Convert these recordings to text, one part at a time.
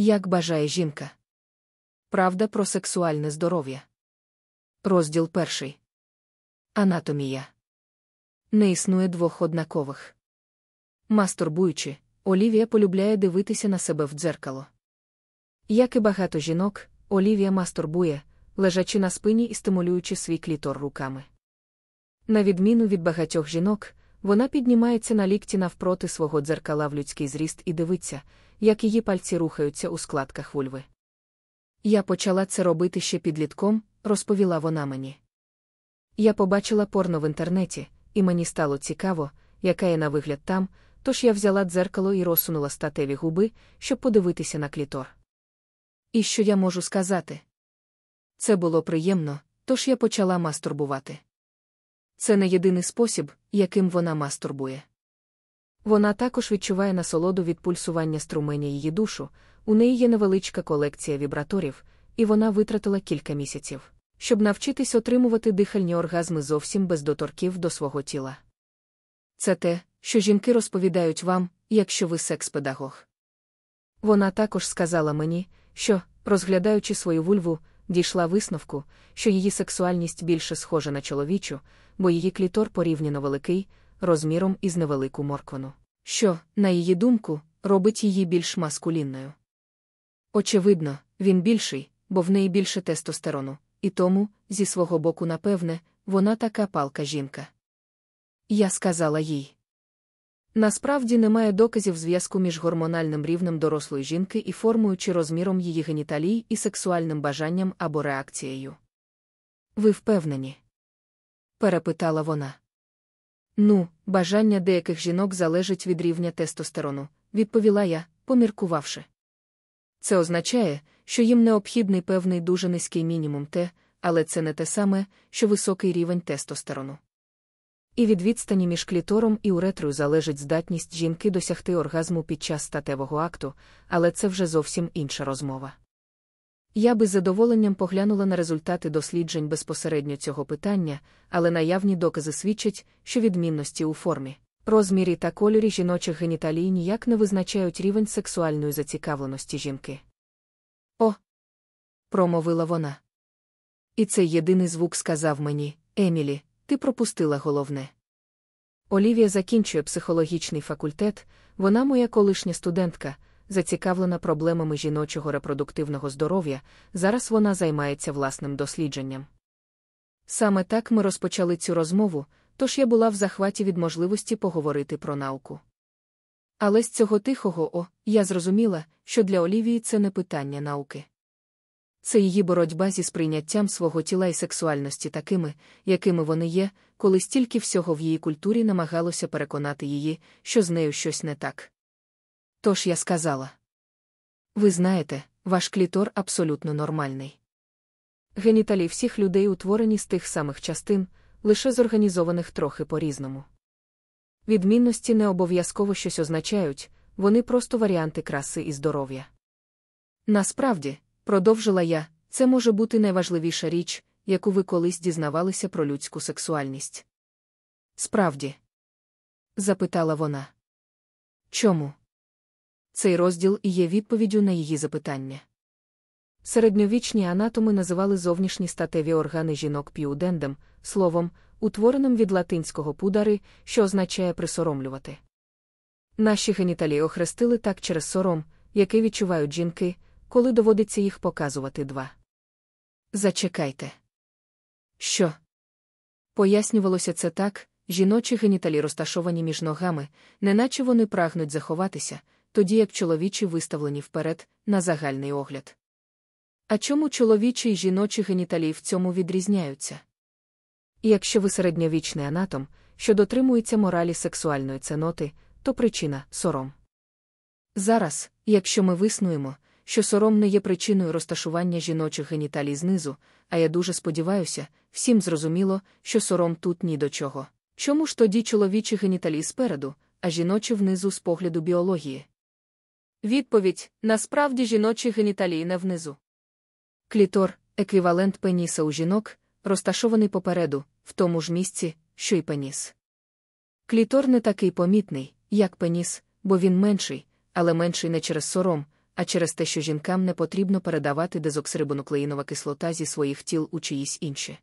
Як бажає жінка. Правда про сексуальне здоров'я. Розділ перший. Анатомія. Не існує двох однакових. Мастурбуючи, Олівія полюбляє дивитися на себе в дзеркало. Як і багато жінок, Олівія мастурбує, лежачи на спині і стимулюючи свій клітор руками. На відміну від багатьох жінок, вона піднімається на лікті навпроти свого дзеркала в людський зріст і дивиться, як її пальці рухаються у складках вульви. Я почала це робити ще підлітком, розповіла вона мені. Я побачила порно в інтернеті, і мені стало цікаво, яка є на вигляд там, тож я взяла дзеркало і розсунула статеві губи, щоб подивитися на клітор. І що я можу сказати? Це було приємно, тож я почала мастурбувати. Це не єдиний спосіб, яким вона мастурбує. Вона також відчуває насолоду від пульсування струменя її душу, у неї є невеличка колекція вібраторів, і вона витратила кілька місяців, щоб навчитись отримувати дихальні оргазми зовсім без доторків до свого тіла. Це те, що жінки розповідають вам, якщо ви секс-педагог. Вона також сказала мені, що, розглядаючи свою вульву, дійшла висновку, що її сексуальність більше схожа на чоловічу, бо її клітор порівняно великий, розміром із невелику морквану, що, на її думку, робить її більш маскулінною. Очевидно, він більший, бо в неї більше тестостерону, і тому, зі свого боку, напевне, вона така палка жінка. Я сказала їй. Насправді немає доказів зв'язку між гормональним рівнем дорослої жінки і формою чи розміром її геніталій і сексуальним бажанням або реакцією. Ви впевнені? перепитала вона. Ну, бажання деяких жінок залежить від рівня тестостерону, відповіла я, поміркувавши. Це означає, що їм необхідний певний дуже низький мінімум Т, але це не те саме, що високий рівень тестостерону. І від відстані між клітором і уретрою залежить здатність жінки досягти оргазму під час статевого акту, але це вже зовсім інша розмова. Я би з задоволенням поглянула на результати досліджень безпосередньо цього питання, але наявні докази свідчать, що відмінності у формі, розмірі та кольорі жіночих геніталій ніяк не визначають рівень сексуальної зацікавленості жінки. О. промовила вона. І цей єдиний звук сказав мені, Емілі, ти пропустила головне. Олівія закінчує психологічний факультет, вона моя колишня студентка, зацікавлена проблемами жіночого репродуктивного здоров'я, зараз вона займається власним дослідженням. Саме так ми розпочали цю розмову, тож я була в захваті від можливості поговорити про науку. Але з цього тихого о, я зрозуміла, що для Олівії це не питання науки. Це її боротьба зі сприйняттям свого тіла і сексуальності такими, якими вони є, коли стільки всього в її культурі намагалося переконати її, що з нею щось не так. Тож я сказала: Ви знаєте, ваш клітор абсолютно нормальний. Геніталі всіх людей утворені з тих самих частин, лише зорганізованих трохи по-різному. Відмінності не обов'язково щось означають, вони просто варіанти краси і здоров'я. Насправді, продовжила я, це може бути найважливіша річ, яку ви колись дізнавалися про людську сексуальність. Справді? запитала вона. Чому? Цей розділ і є відповіддю на її запитання. Середньовічні анатоми називали зовнішні статеві органи жінок піудендем, словом, утвореним від латинського пудари, що означає присоромлювати. Наші геніталії охрестили так через сором, який відчувають жінки, коли доводиться їх показувати два. Зачекайте. Що? Пояснювалося це так, жіночі геніталі розташовані між ногами, неначе вони прагнуть заховатися, тоді як чоловічі виставлені вперед, на загальний огляд. А чому чоловічі й жіночі геніталії в цьому відрізняються? І якщо ви середньовічний анатом, що дотримується моралі сексуальної ценоти, то причина сором. Зараз, якщо ми виснуємо, що сором не є причиною розташування жіночих геніталій знизу, а я дуже сподіваюся, всім зрозуміло, що сором тут ні до чого. Чому ж тоді чоловічі геніталії спереду, а жіночі внизу з погляду біології? Відповідь насправді жіночі геніталії не внизу. Клітор, еквівалент пеніса у жінок, розташований попереду, в тому ж місці, що й пеніс. Клітор не такий помітний, як пеніс, бо він менший, але менший не через сором, а через те, що жінкам не потрібно передавати дезоксирибонуклеїнова кислота зі своїх тіл у чиїсь інші.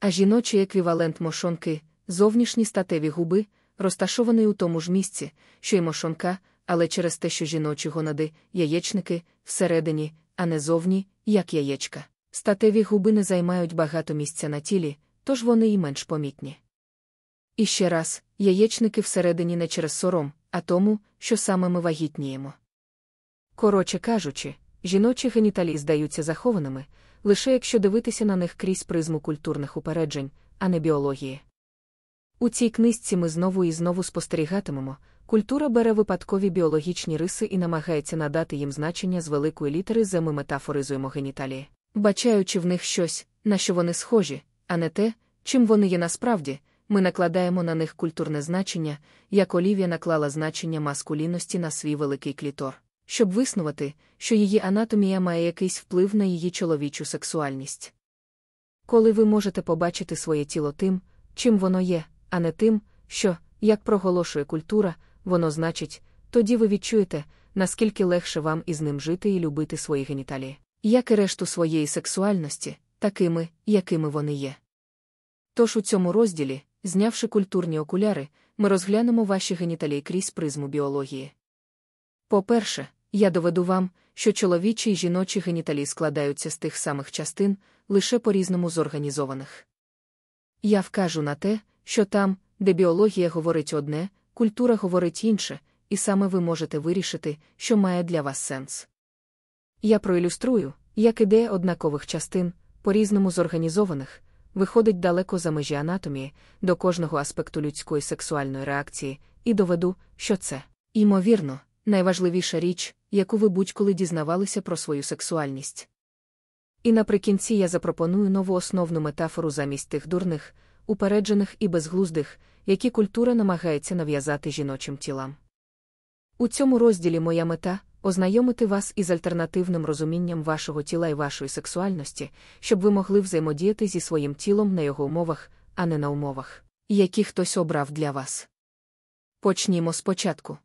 А жіночий еквівалент мошонки, зовнішні статеві губи, розташований у тому ж місці, що й мошонка, але через те, що жіночі гонади, яєчники, всередині, а не зовні, як яєчка. Статеві губи не займають багато місця на тілі, тож вони й менш помітні. І ще раз, яєчники всередині не через сором, а тому, що саме ми вагітніємо. Коротше кажучи, жіночі геніталії здаються захованими, лише якщо дивитися на них крізь призму культурних упереджень, а не біології. У цій книжці ми знову і знову спостерігатимемо, культура бере випадкові біологічні риси і намагається надати їм значення з великої літери, за ми метафоризуємо геніталії, вбачаючи в них щось, на що вони схожі, а не те, чим вони є насправді, ми накладаємо на них культурне значення, як Олівія наклала значення маскулінності на свій великий клітор, щоб виснувати, що її анатомія має якийсь вплив на її чоловічу сексуальність. Коли ви можете побачити своє тіло тим, чим воно є, а не тим, що, як проголошує культура, воно значить, тоді ви відчуєте, наскільки легше вам із ним жити і любити свої геніталії, як і решту своєї сексуальності, такими, якими вони є. Тож у цьому розділі, знявши культурні окуляри, ми розглянемо ваші геніталії крізь призму біології. По-перше, я доведу вам, що чоловічі й жіночі геніталії складаються з тих самих частин, лише по різному зорганізованих. Я вкажу на те, що там, де біологія говорить одне, культура говорить інше, і саме ви можете вирішити, що має для вас сенс. Я проілюструю, як ідея однакових частин, по різному зорганізованих, виходить далеко за межі анатомії, до кожного аспекту людської сексуальної реакції, і доведу, що це, імовірно, найважливіша річ, яку ви будь-коли дізнавалися про свою сексуальність. І наприкінці я запропоную нову основну метафору замість тих дурних, упереджених і безглуздих, які культура намагається нав'язати жіночим тілам. У цьому розділі моя мета ознайомити вас із альтернативним розумінням вашого тіла і вашої сексуальності, щоб ви могли взаємодіяти зі своїм тілом на його умовах, а не на умовах, які хтось обрав для вас. Почнімо спочатку.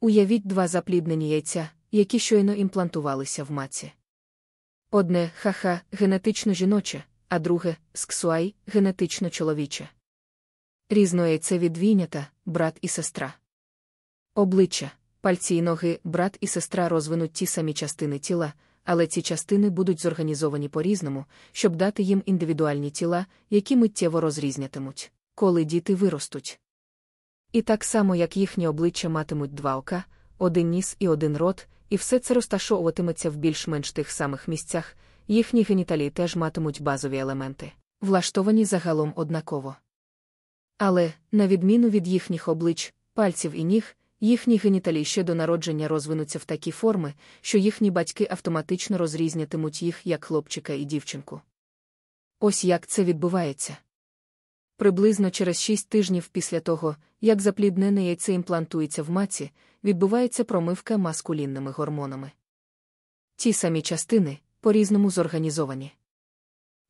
Уявіть два запліднені яйця, які щойно імплантувалися в маці. Одне ха-ха, генетично жіноче, а друге сксуай, генетично чоловіче. Різно яйце відвійнята, брат і сестра. Обличчя, пальці й ноги, брат і сестра розвинуть ті самі частини тіла, але ці частини будуть зорганізовані по-різному, щоб дати їм індивідуальні тіла, які миттєво розрізнятимуть, коли діти виростуть. І так само, як їхні обличчя матимуть два ока, один ніс і один рот, і все це розташовуватиметься в більш-менш тих самих місцях, їхні геніталії теж матимуть базові елементи, влаштовані загалом однаково. Але, на відміну від їхніх облич, пальців і ніг, їхні геніталії ще до народження розвинуться в такі форми, що їхні батьки автоматично розрізнятимуть їх як хлопчика і дівчинку. Ось як це відбувається. Приблизно через шість тижнів після того, як запліднене яйце імплантується в маці, відбувається промивка маскулінними гормонами. Ті самі частини по різному зорганізовані.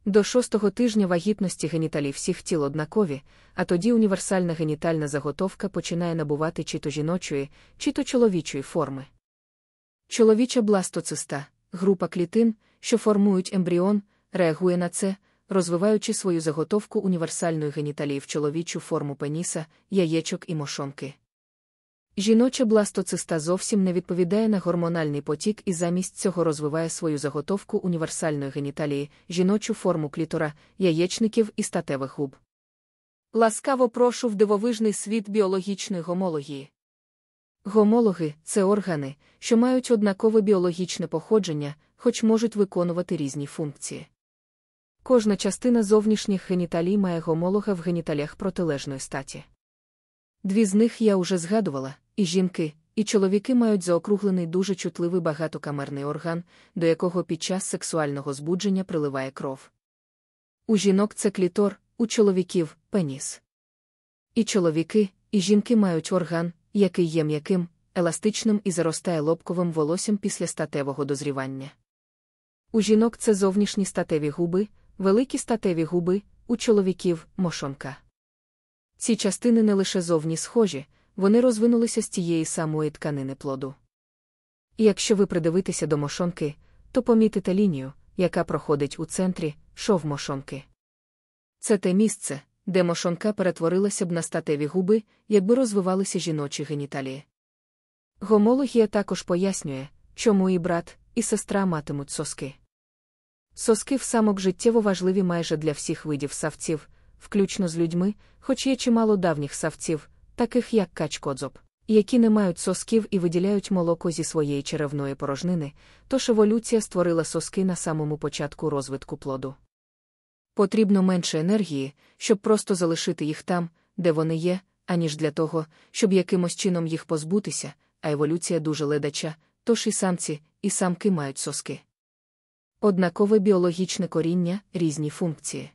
До шостого тижня вагітності геніталій всіх тіл однакові, а тоді універсальна генітальна заготовка починає набувати чи то жіночої, чи то чоловічої форми. Чоловіча бластоциста, група клітин, що формують ембріон, реагує на це, розвиваючи свою заготовку універсальної геніталії в чоловічу форму пеніса, яєчок і мошонки. Жіноча бластоциста зовсім не відповідає на гормональний потік і замість цього розвиває свою заготовку універсальної геніталії, жіночу форму клітора, яєчників і статевих губ. Ласкаво прошу в дивовижний світ біологічної гомології. Гомологи це органи, що мають однакове біологічне походження, хоч можуть виконувати різні функції. Кожна частина зовнішніх геніталій має гомолога в геніталіях протилежної статі. Дві з них я уже згадувала, і жінки, і чоловіки мають заокруглений дуже чутливий багатокамерний орган, до якого під час сексуального збудження приливає кров. У жінок це клітор, у чоловіків пеніс. І чоловіки, і жінки мають орган, який є м'яким, еластичним і заростає лобковим волоссям після статевого дозрівання. У жінок це зовнішні статеві губи, великі статеві губи, у чоловіків мошонка. Ці частини не лише зовні схожі, вони розвинулися з тієї самої тканини плоду. І якщо ви придивитеся до мошонки, то помітите лінію, яка проходить у центрі шов мошонки. Це те місце, де мошонка перетворилася б на статеві губи, якби розвивалися жіночі геніталії. Гомологія також пояснює, чому і брат, і сестра матимуть соски. Соски в самок життєво важливі майже для всіх видів савців, включно з людьми, хоч є чимало давніх савців, таких як качкодзоб, які не мають сосків і виділяють молоко зі своєї черевної порожнини, тож еволюція створила соски на самому початку розвитку плоду. Потрібно менше енергії, щоб просто залишити їх там, де вони є, аніж для того, щоб якимось чином їх позбутися, а еволюція дуже ледача, тож і самці, і самки мають соски. Однакове біологічне коріння, різні функції.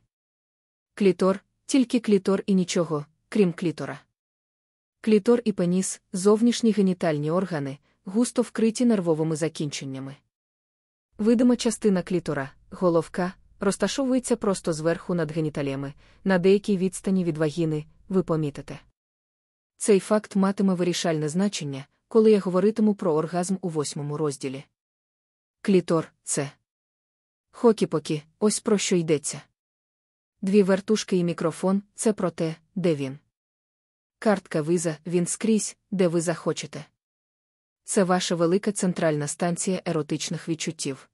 Клітор, тільки клітор і нічого, крім клітора. Клітор і пеніс зовнішні генітальні органи, густо вкриті нервовими закінченнями. Видима частина клітора, головка, розташовується просто зверху над геніталіями, на деякій відстані від вагіни, ви помітите. Цей факт матиме вирішальне значення, коли я говоритиму про оргазм у восьмому розділі. Клітор це. Хокі-покі, ось про що йдеться. Дві вертушки і мікрофон це про те, де він. Картка виза, він скрізь, де ви захочете. Це ваша велика центральна станція еротичних відчуттів.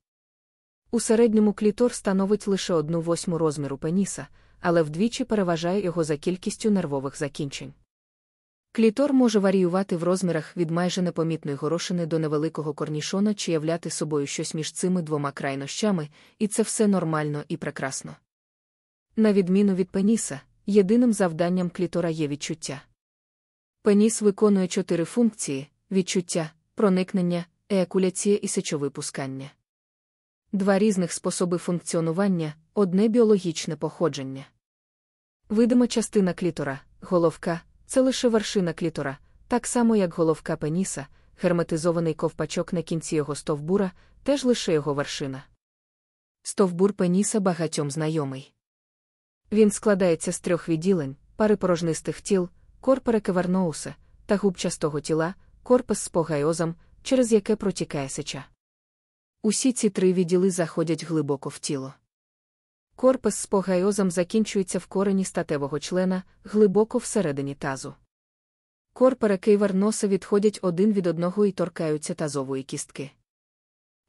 У середньому клітор становить лише одну восьму розміру пеніса, але вдвічі переважає його за кількістю нервових закінчень. Клітор може варіювати в розмірах від майже непомітної горошини до невеликого корнішона чи являти собою щось між цими двома крайнощами, і це все нормально і прекрасно. На відміну від пеніса, єдиним завданням клітора є відчуття. Пеніс виконує чотири функції: відчуття, проникнення, еякуляція і сечовипускання. Два різних способи функціонування, одне біологічне походження. Видима частина клітора, головка, це лише вершина клітора, так само як головка пеніса, герметизований ковпачок на кінці його стовбура, теж лише його вершина. Стовбур пеніса багатьом знайомий. Він складається з трьох відділень, пари порожнистих тіл, корпера кеверноуса та губчастого тіла, корпус з погайозом, через яке протікає сеча. Усі ці три відділи заходять глибоко в тіло. Корпус з погайозом закінчується в корені статевого члена, глибоко всередині тазу. Корпери носа відходять один від одного і торкаються тазової кістки.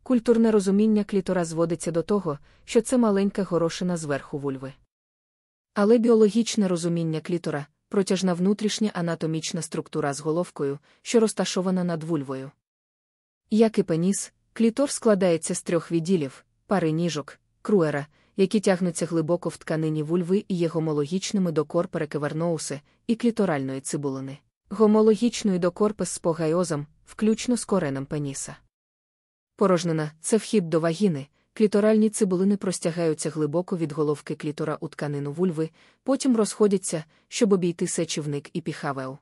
Культурне розуміння клітора зводиться до того, що це маленька горошина зверху вульви. Але біологічне розуміння клітора протяжна внутрішня анатомічна структура з головкою, що розташована над вульвою. Як і пеніс, клітор складається з трьох відділів пари ніжок, круера, які тягнуться глибоко в тканині вульви і є гомологічними до корпери кеверноуси і кліторальної цибулини, гомологічної до корпус з погайозом, включно з коренем пеніса. Порожнина це вхід до вагіни, кліторальні цибулини простягаються глибоко від головки клітора у тканину вульви, потім розходяться, щоб обійти сечівник і піхавеу.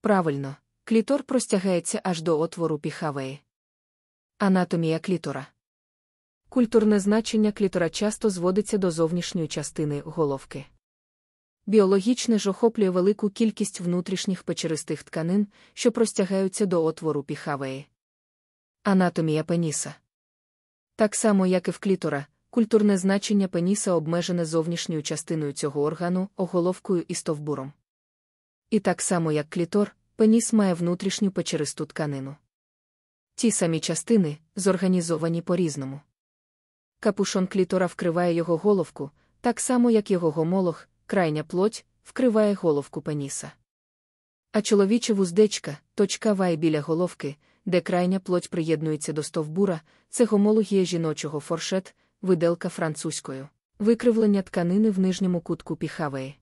Правильно, клітор простягається аж до отвору піхавеї. Анатомія клітора. Культурне значення клітора часто зводиться до зовнішньої частини головки. Біологічне ж охоплює велику кількість внутрішніх печеристих тканин, що простягаються до отвору піхавеї. Анатомія пеніса. Так само, як і в клітора, культурне значення пеніса обмежене зовнішньою частиною цього органу, оголовкою і стовбуром. І так само, як клітор, пеніс має внутрішню печеристу тканину. Ті самі частини зорганізовані по різному. Капушон клітора вкриває його головку, так само, як його гомолог, крайня плоть, вкриває головку пеніса. А чоловіча вуздечка, точка вай біля головки, де крайня плоть приєднується до стовбура, це гомологія жіночого форшет, виделка французькою, викривлення тканини в нижньому кутку піхавеї.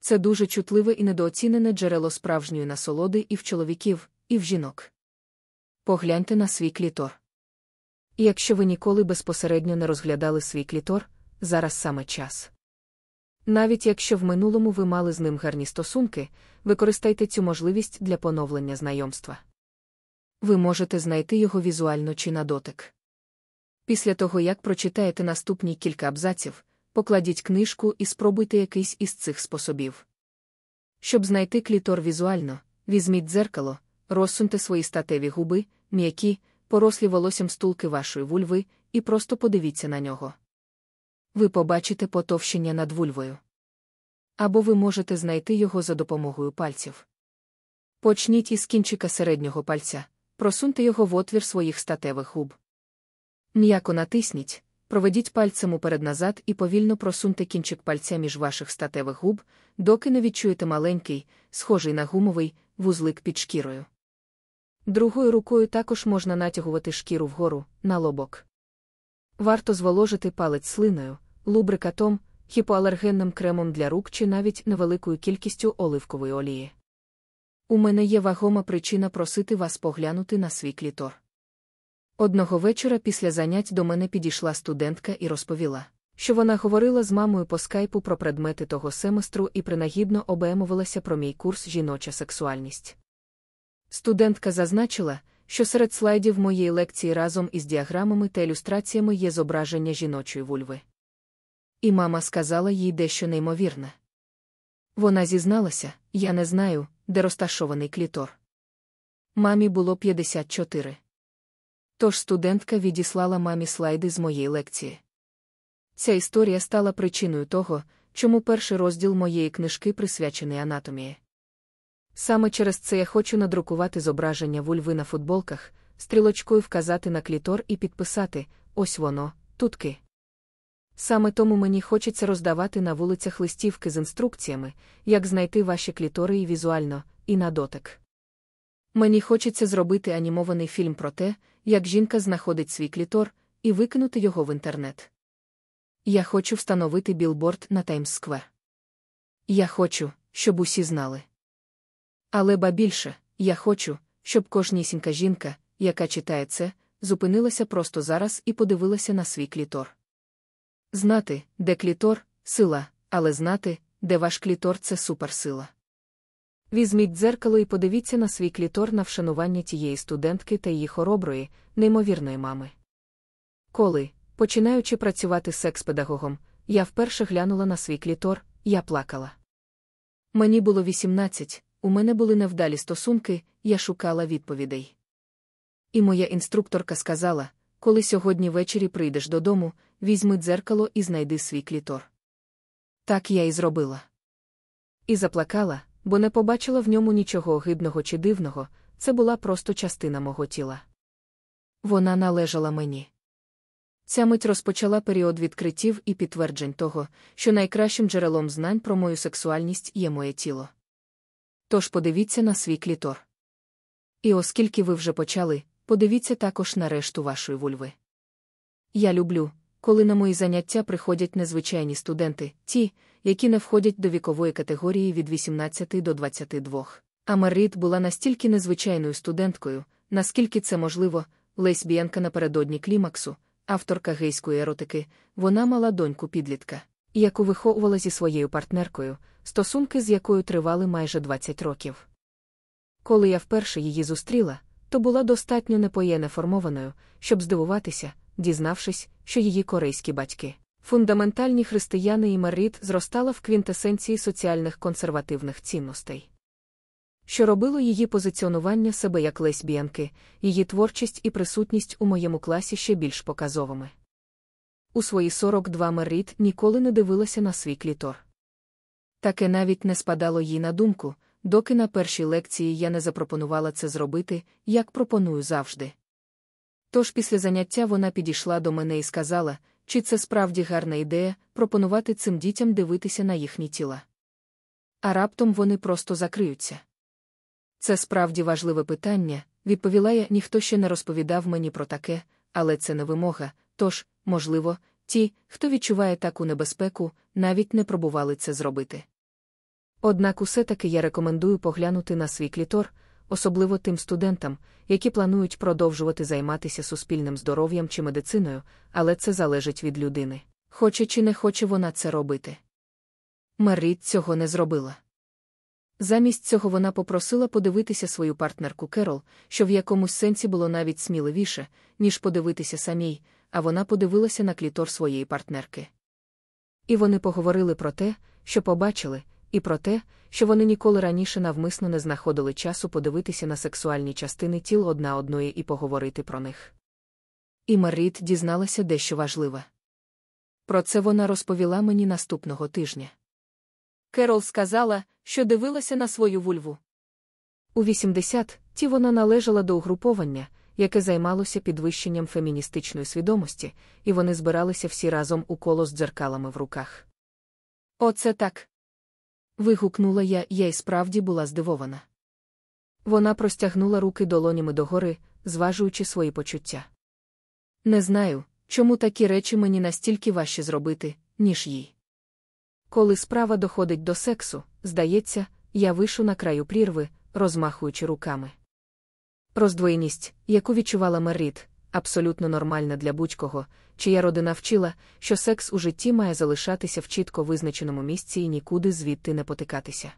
Це дуже чутливе і недооцінене джерело справжньої насолоди і в чоловіків, і в жінок. Погляньте на свій клітор. І якщо ви ніколи безпосередньо не розглядали свій клітор, зараз саме час. Навіть якщо в минулому ви мали з ним гарні стосунки, використайте цю можливість для поновлення знайомства. Ви можете знайти його візуально чи на дотик. Після того, як прочитаєте наступні кілька абзаців, покладіть книжку і спробуйте якийсь із цих способів. Щоб знайти клітор візуально, візьміть дзеркало, розсуньте свої статеві губи, м'які, порослі волоссям стулки вашої вульви, і просто подивіться на нього. Ви побачите потовщення над вульвою. Або ви можете знайти його за допомогою пальців. Почніть із кінчика середнього пальця, просуньте його в отвір своїх статевих губ. М'яко натисніть, проведіть пальцем уперед назад і повільно просуньте кінчик пальця між ваших статевих губ, доки не відчуєте маленький, схожий на гумовий, вузлик під шкірою. Другою рукою також можна натягувати шкіру вгору, на лобок. Варто зволожити палець слиною, лубрикатом, хіпоалергенним кремом для рук чи навіть невеликою кількістю оливкової олії. У мене є вагома причина просити вас поглянути на свій клітор. Одного вечора після занять до мене підійшла студентка і розповіла, що вона говорила з мамою по скайпу про предмети того семестру і принагідно обемовилася про мій курс жіноча сексуальність. Студентка зазначила, що серед слайдів моєї лекції разом із діаграмами та ілюстраціями є зображення жіночої вульви. І мама сказала їй дещо неймовірне. Вона зізналася, я не знаю, де розташований клітор. Мамі було 54. Тож студентка відіслала мамі слайди з моєї лекції. Ця історія стала причиною того, чому перший розділ моєї книжки присвячений анатомії. Саме через це я хочу надрукувати зображення вульви на футболках, стрілочкою вказати на клітор і підписати ось воно, тутки. Саме тому мені хочеться роздавати на вулицях листівки з інструкціями, як знайти ваші клітори і візуально, і на дотик. Мені хочеться зробити анімований фільм про те, як жінка знаходить свій клітор, і викинути його в інтернет. Я хочу встановити білборд на Таймс-сквер. Я хочу, щоб усі знали. Але ба більше, я хочу, щоб кожнісінька жінка, яка читає це, зупинилася просто зараз і подивилася на свій клітор. Знати, де клітор сила, але знати, де ваш клітор це суперсила. Візьміть дзеркало і подивіться на свій клітор на вшанування тієї студентки та її хороброї, неймовірної мами. Коли, починаючи працювати секс-педагогом, я вперше глянула на свій клітор, я плакала. Мені було 18, у мене були невдалі стосунки, я шукала відповідей. І моя інструкторка сказала: коли сьогодні ввечері прийдеш додому, візьми дзеркало і знайди свій клітор. Так я і зробила. І заплакала, бо не побачила в ньому нічого огидного чи дивного, це була просто частина мого тіла. Вона належала мені. Ця мить розпочала період відкриттів і підтверджень того, що найкращим джерелом знань про мою сексуальність є моє тіло. Тож подивіться на свій клітор. І оскільки ви вже почали, подивіться також на решту вашої вульви. Я люблю, коли на мої заняття приходять незвичайні студенти, ті, які не входять до вікової категорії від 18 до 22. А Марріт була настільки незвичайною студенткою, наскільки це можливо, лесбіянка напередодні клімаксу, авторка гейської еротики, вона мала доньку підлітка, яку виховувала зі своєю партнеркою, стосунки з якою тривали майже 20 років. Коли я вперше її зустріла, то була достатньо непоєне формованою, щоб здивуватися, дізнавшись, що її корейські батьки. Фундаментальні християни і Марріт зростала в квінтесенції соціальних консервативних цінностей. Що робило її позиціонування себе як лесбіянки, її творчість і присутність у моєму класі ще більш показовими. У свої 42 Марріт ніколи не дивилася на свій клітор. Таке навіть не спадало їй на думку, доки на першій лекції я не запропонувала це зробити, як пропоную завжди. Тож після заняття вона підійшла до мене і сказала, чи це справді гарна ідея пропонувати цим дітям дивитися на їхні тіла. А раптом вони просто закриються. Це справді важливе питання, відповіла я, ніхто ще не розповідав мені про таке, але це не вимога, тож, можливо, ті, хто відчуває таку небезпеку, навіть не пробували це зробити. Однак усе таки я рекомендую поглянути на свій клітор, особливо тим студентам, які планують продовжувати займатися суспільним здоров'ям чи медициною, але це залежить від людини. Хоче чи не хоче вона це робити. Меріт цього не зробила. Замість цього вона попросила подивитися свою партнерку Керол, що в якомусь сенсі було навіть сміливіше, ніж подивитися самій, а вона подивилася на клітор своєї партнерки. І вони поговорили про те, що побачили, і про те, що вони ніколи раніше навмисно не знаходили часу подивитися на сексуальні частини тіл одна одної і поговорити про них. І Маріт дізналася дещо важливе. Про це вона розповіла мені наступного тижня. Керол сказала, що дивилася на свою вульву. У 80 ті вона належала до угруповання, яке займалося підвищенням феміністичної свідомості, і вони збиралися всі разом у коло з дзеркалами в руках. Оце так. Вигукнула я, я й справді була здивована. Вона простягнула руки долонями догори, зважуючи свої почуття. Не знаю, чому такі речі мені настільки важче зробити, ніж їй. Коли справа доходить до сексу, здається, я вишу на краю прірви, розмахуючи руками. Роздвоєність, яку відчувала Мерріт, абсолютно нормальна для будь-кого, чия родина вчила, що секс у житті має залишатися в чітко визначеному місці і нікуди звідти не потикатися.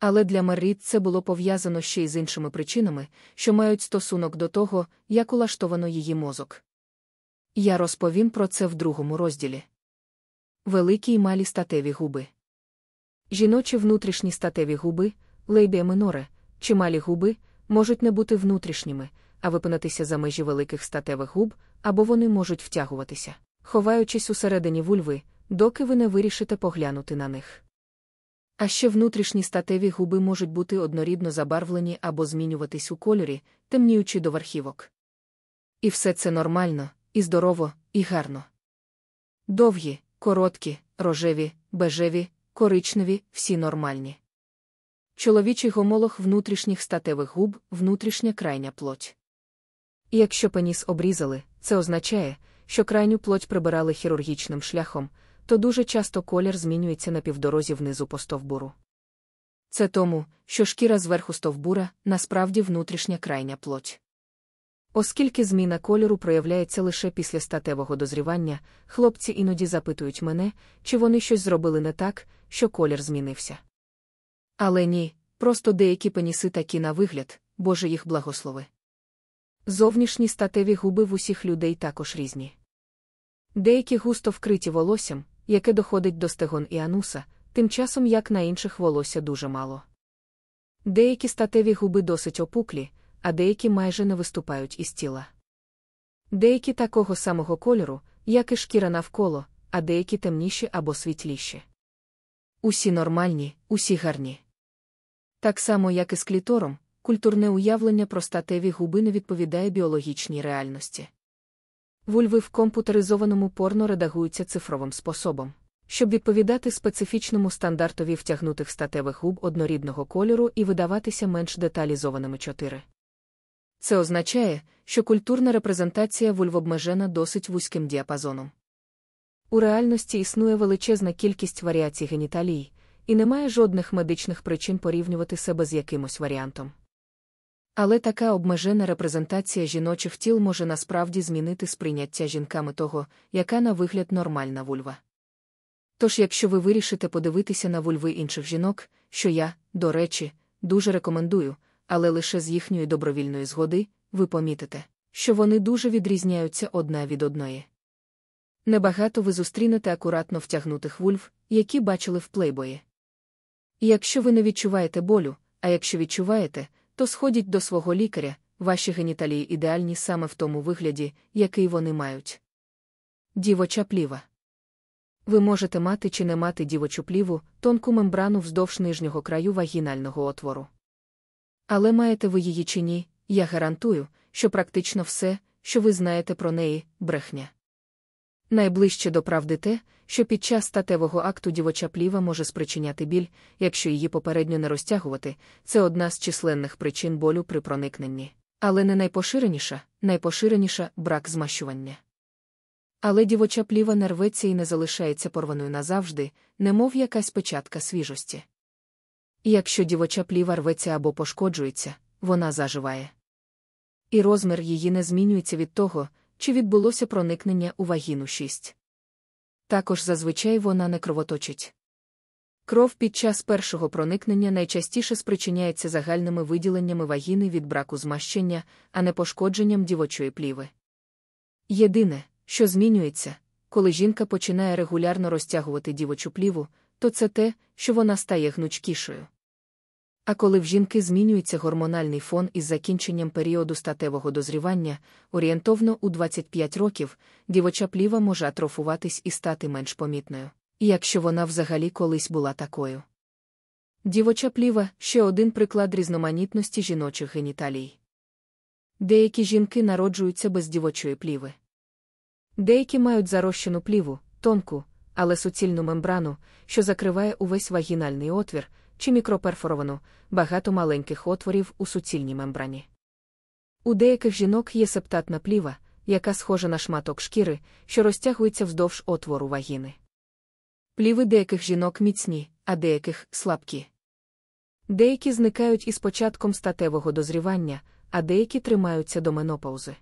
Але для Мерріт це було пов'язано ще й з іншими причинами, що мають стосунок до того, як улаштовано її мозок. Я розповім про це в другому розділі. Великі й малі статеві губи. Жіночі внутрішні статеві губи, лейбія миноре, чи малі губи, можуть не бути внутрішніми, а випинатися за межі великих статевих губ, або вони можуть втягуватися, ховаючись усередині вульви, доки ви не вирішите поглянути на них. А ще внутрішні статеві губи можуть бути однорідно забарвлені або змінюватись у кольорі, темніючи до верхівок. І все це нормально, і здорово, і гарно. Довгі, короткі, рожеві, бежеві, коричневі, всі нормальні. Чоловічий гомолог внутрішніх статевих губ, внутрішня крайня плоть. Якщо пеніс обрізали, це означає, що крайню плоть прибирали хірургічним шляхом, то дуже часто колір змінюється на півдорозі внизу по стовбуру. Це тому, що шкіра зверху стовбура насправді внутрішня крайня плоть. Оскільки зміна кольору проявляється лише після статевого дозрівання, хлопці іноді запитують мене, чи вони щось зробили не так, що колір змінився. Але ні, просто деякі пеніси такі на вигляд, Боже їх благослови. Зовнішні статеві губи в усіх людей також різні. Деякі густо вкриті волоссям, яке доходить до стегон і ануса, тим часом як на інших волосся дуже мало. Деякі статеві губи досить опуклі, а деякі майже не виступають із тіла. Деякі такого самого кольору, як і шкіра навколо, а деякі темніші або світліші. Усі нормальні, усі гарні. Так само, як і з клітором, культурне уявлення про статеві губи не відповідає біологічній реальності. Вульви в комп'ютеризованому порно редагуються цифровим способом, щоб відповідати специфічному стандартові втягнутих статевих губ однорідного кольору і видаватися менш деталізованими 4. Це означає, що культурна репрезентація вульв обмежена досить вузьким діапазоном. У реальності існує величезна кількість варіацій геніталій, і немає жодних медичних причин порівнювати себе з якимось варіантом. Але така обмежена репрезентація жіночих тіл може насправді змінити сприйняття жінками того, яка на вигляд нормальна вульва. Тож, якщо ви вирішите подивитися на вульви інших жінок, що я, до речі, дуже рекомендую, але лише з їхньої добровільної згоди, ви помітите, що вони дуже відрізняються одна від одної. Небагато ви зустрінете акуратно втягнутих вульв, які бачили в плейбої. І якщо ви не відчуваєте болю, а якщо відчуваєте, то сходіть до свого лікаря, ваші геніталії ідеальні саме в тому вигляді, який вони мають. Дівоча пліва. Ви можете мати чи не мати дівочу пліву, тонку мембрану вздовж нижнього краю вагінального отвору. Але маєте ви її чи ні, я гарантую, що практично все, що ви знаєте про неї, брехня. Найближче до правди те, що під час статевого акту дівоча пліва може спричиняти біль, якщо її попередньо не розтягувати, це одна з численних причин болю при проникненні. Але не найпоширеніша, найпоширеніша брак змащування. Але дівоча пліва не рветься і не залишається порваною назавжди, немов якась печатка свіжості. І якщо дівоча пліва рветься або пошкоджується, вона заживає. І розмір її не змінюється від того, чи відбулося проникнення у вагіну 6. Також зазвичай вона не кровоточить. Кров під час першого проникнення найчастіше спричиняється загальними виділеннями вагіни від браку змащення, а не пошкодженням дівочої пліви. Єдине, що змінюється, коли жінка починає регулярно розтягувати дівочу пліву, то це те, що вона стає гнучкішою. А коли в жінки змінюється гормональний фон із закінченням періоду статевого дозрівання, орієнтовно у 25 років, дівоча пліва може атрофуватись і стати менш помітною, якщо вона взагалі колись була такою. Дівоча пліва ще один приклад різноманітності жіночих геніталій. Деякі жінки народжуються без дівочої пліви. Деякі мають зарощену пліву, тонку, але суцільну мембрану, що закриває увесь вагінальний отвір, чи мікроперфоровану, багато маленьких отворів у суцільній мембрані. У деяких жінок є септатна пліва, яка схожа на шматок шкіри, що розтягується вздовж отвору вагіни. Пліви деяких жінок міцні, а деяких слабкі. Деякі зникають із початком статевого дозрівання, а деякі тримаються до менопаузи.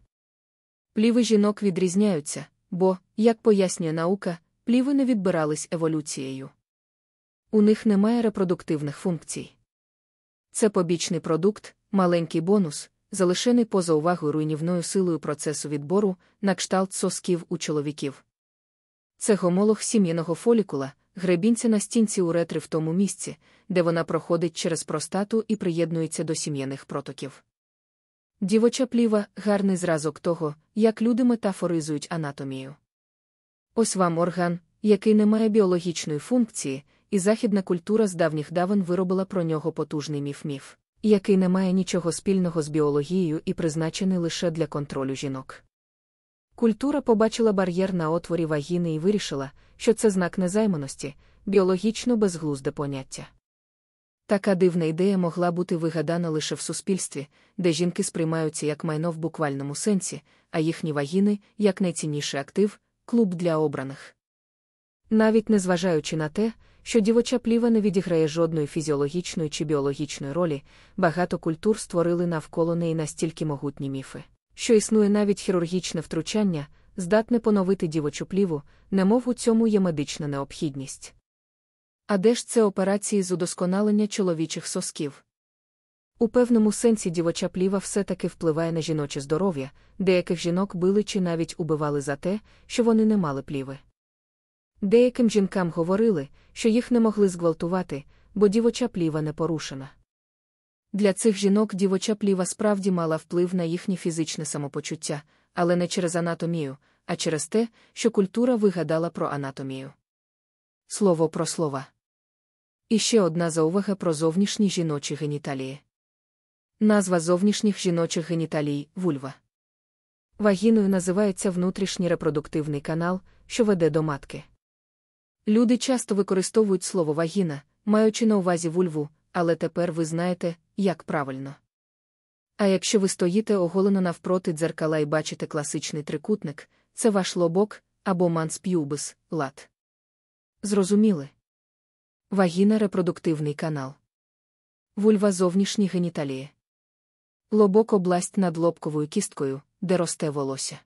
Пліви жінок відрізняються, бо, як пояснює наука, пліви не відбирались еволюцією. У них немає репродуктивних функцій. Це побічний продукт, маленький бонус, залишений поза увагою руйнівною силою процесу відбору на кшталт сосків у чоловіків. Це гомолог сім'яного фолікула, гребінця на стінці уретри в тому місці, де вона проходить через простату і приєднується до сім'яних протоків. Дівоча пліва гарний зразок того, як люди метафоризують анатомію. Ось вам орган, який не має біологічної функції, і західна культура з давніх давен виробила про нього потужний міф-міф, який не має нічого спільного з біологією і призначений лише для контролю жінок. Культура побачила бар'єр на отворі вагіни і вирішила, що це знак незайманості, біологічно безглузде поняття. Така дивна ідея могла бути вигадана лише в суспільстві, де жінки сприймаються як майно в буквальному сенсі, а їхні вагіни як найцінніший актив, клуб для обраних. Навіть незважаючи на те, що дівоча пліва не відіграє жодної фізіологічної чи біологічної ролі, багато культур створили навколо неї настільки могутні міфи, що існує навіть хірургічне втручання, здатне поновити дівочу пліву, немов у цьому є медична необхідність. А де ж це операції з удосконалення чоловічих сосків? У певному сенсі дівоча пліва все-таки впливає на жіноче здоров'я, деяких жінок били чи навіть убивали за те, що вони не мали пліви. Деяким жінкам говорили, що їх не могли зґвалтувати, бо дівоча пліва не порушена. Для цих жінок дівоча пліва справді мала вплив на їхнє фізичне самопочуття, але не через анатомію, а через те, що культура вигадала про анатомію. Слово про слова. І ще одна заувага про зовнішні жіночі геніталії. Назва зовнішніх жіночих геніталій вульва. Вагіною називається внутрішній репродуктивний канал, що веде до матки. Люди часто використовують слово вагіна, маючи на увазі вульву, але тепер ви знаєте, як правильно. А якщо ви стоїте оголено навпроти дзеркала і бачите класичний трикутник, це ваш лобок або мансп'юбис, лад. Зрозуміли? Вагіна репродуктивний канал. Вульва зовнішні геніталії. Лобок область над лобковою кісткою, де росте волосся.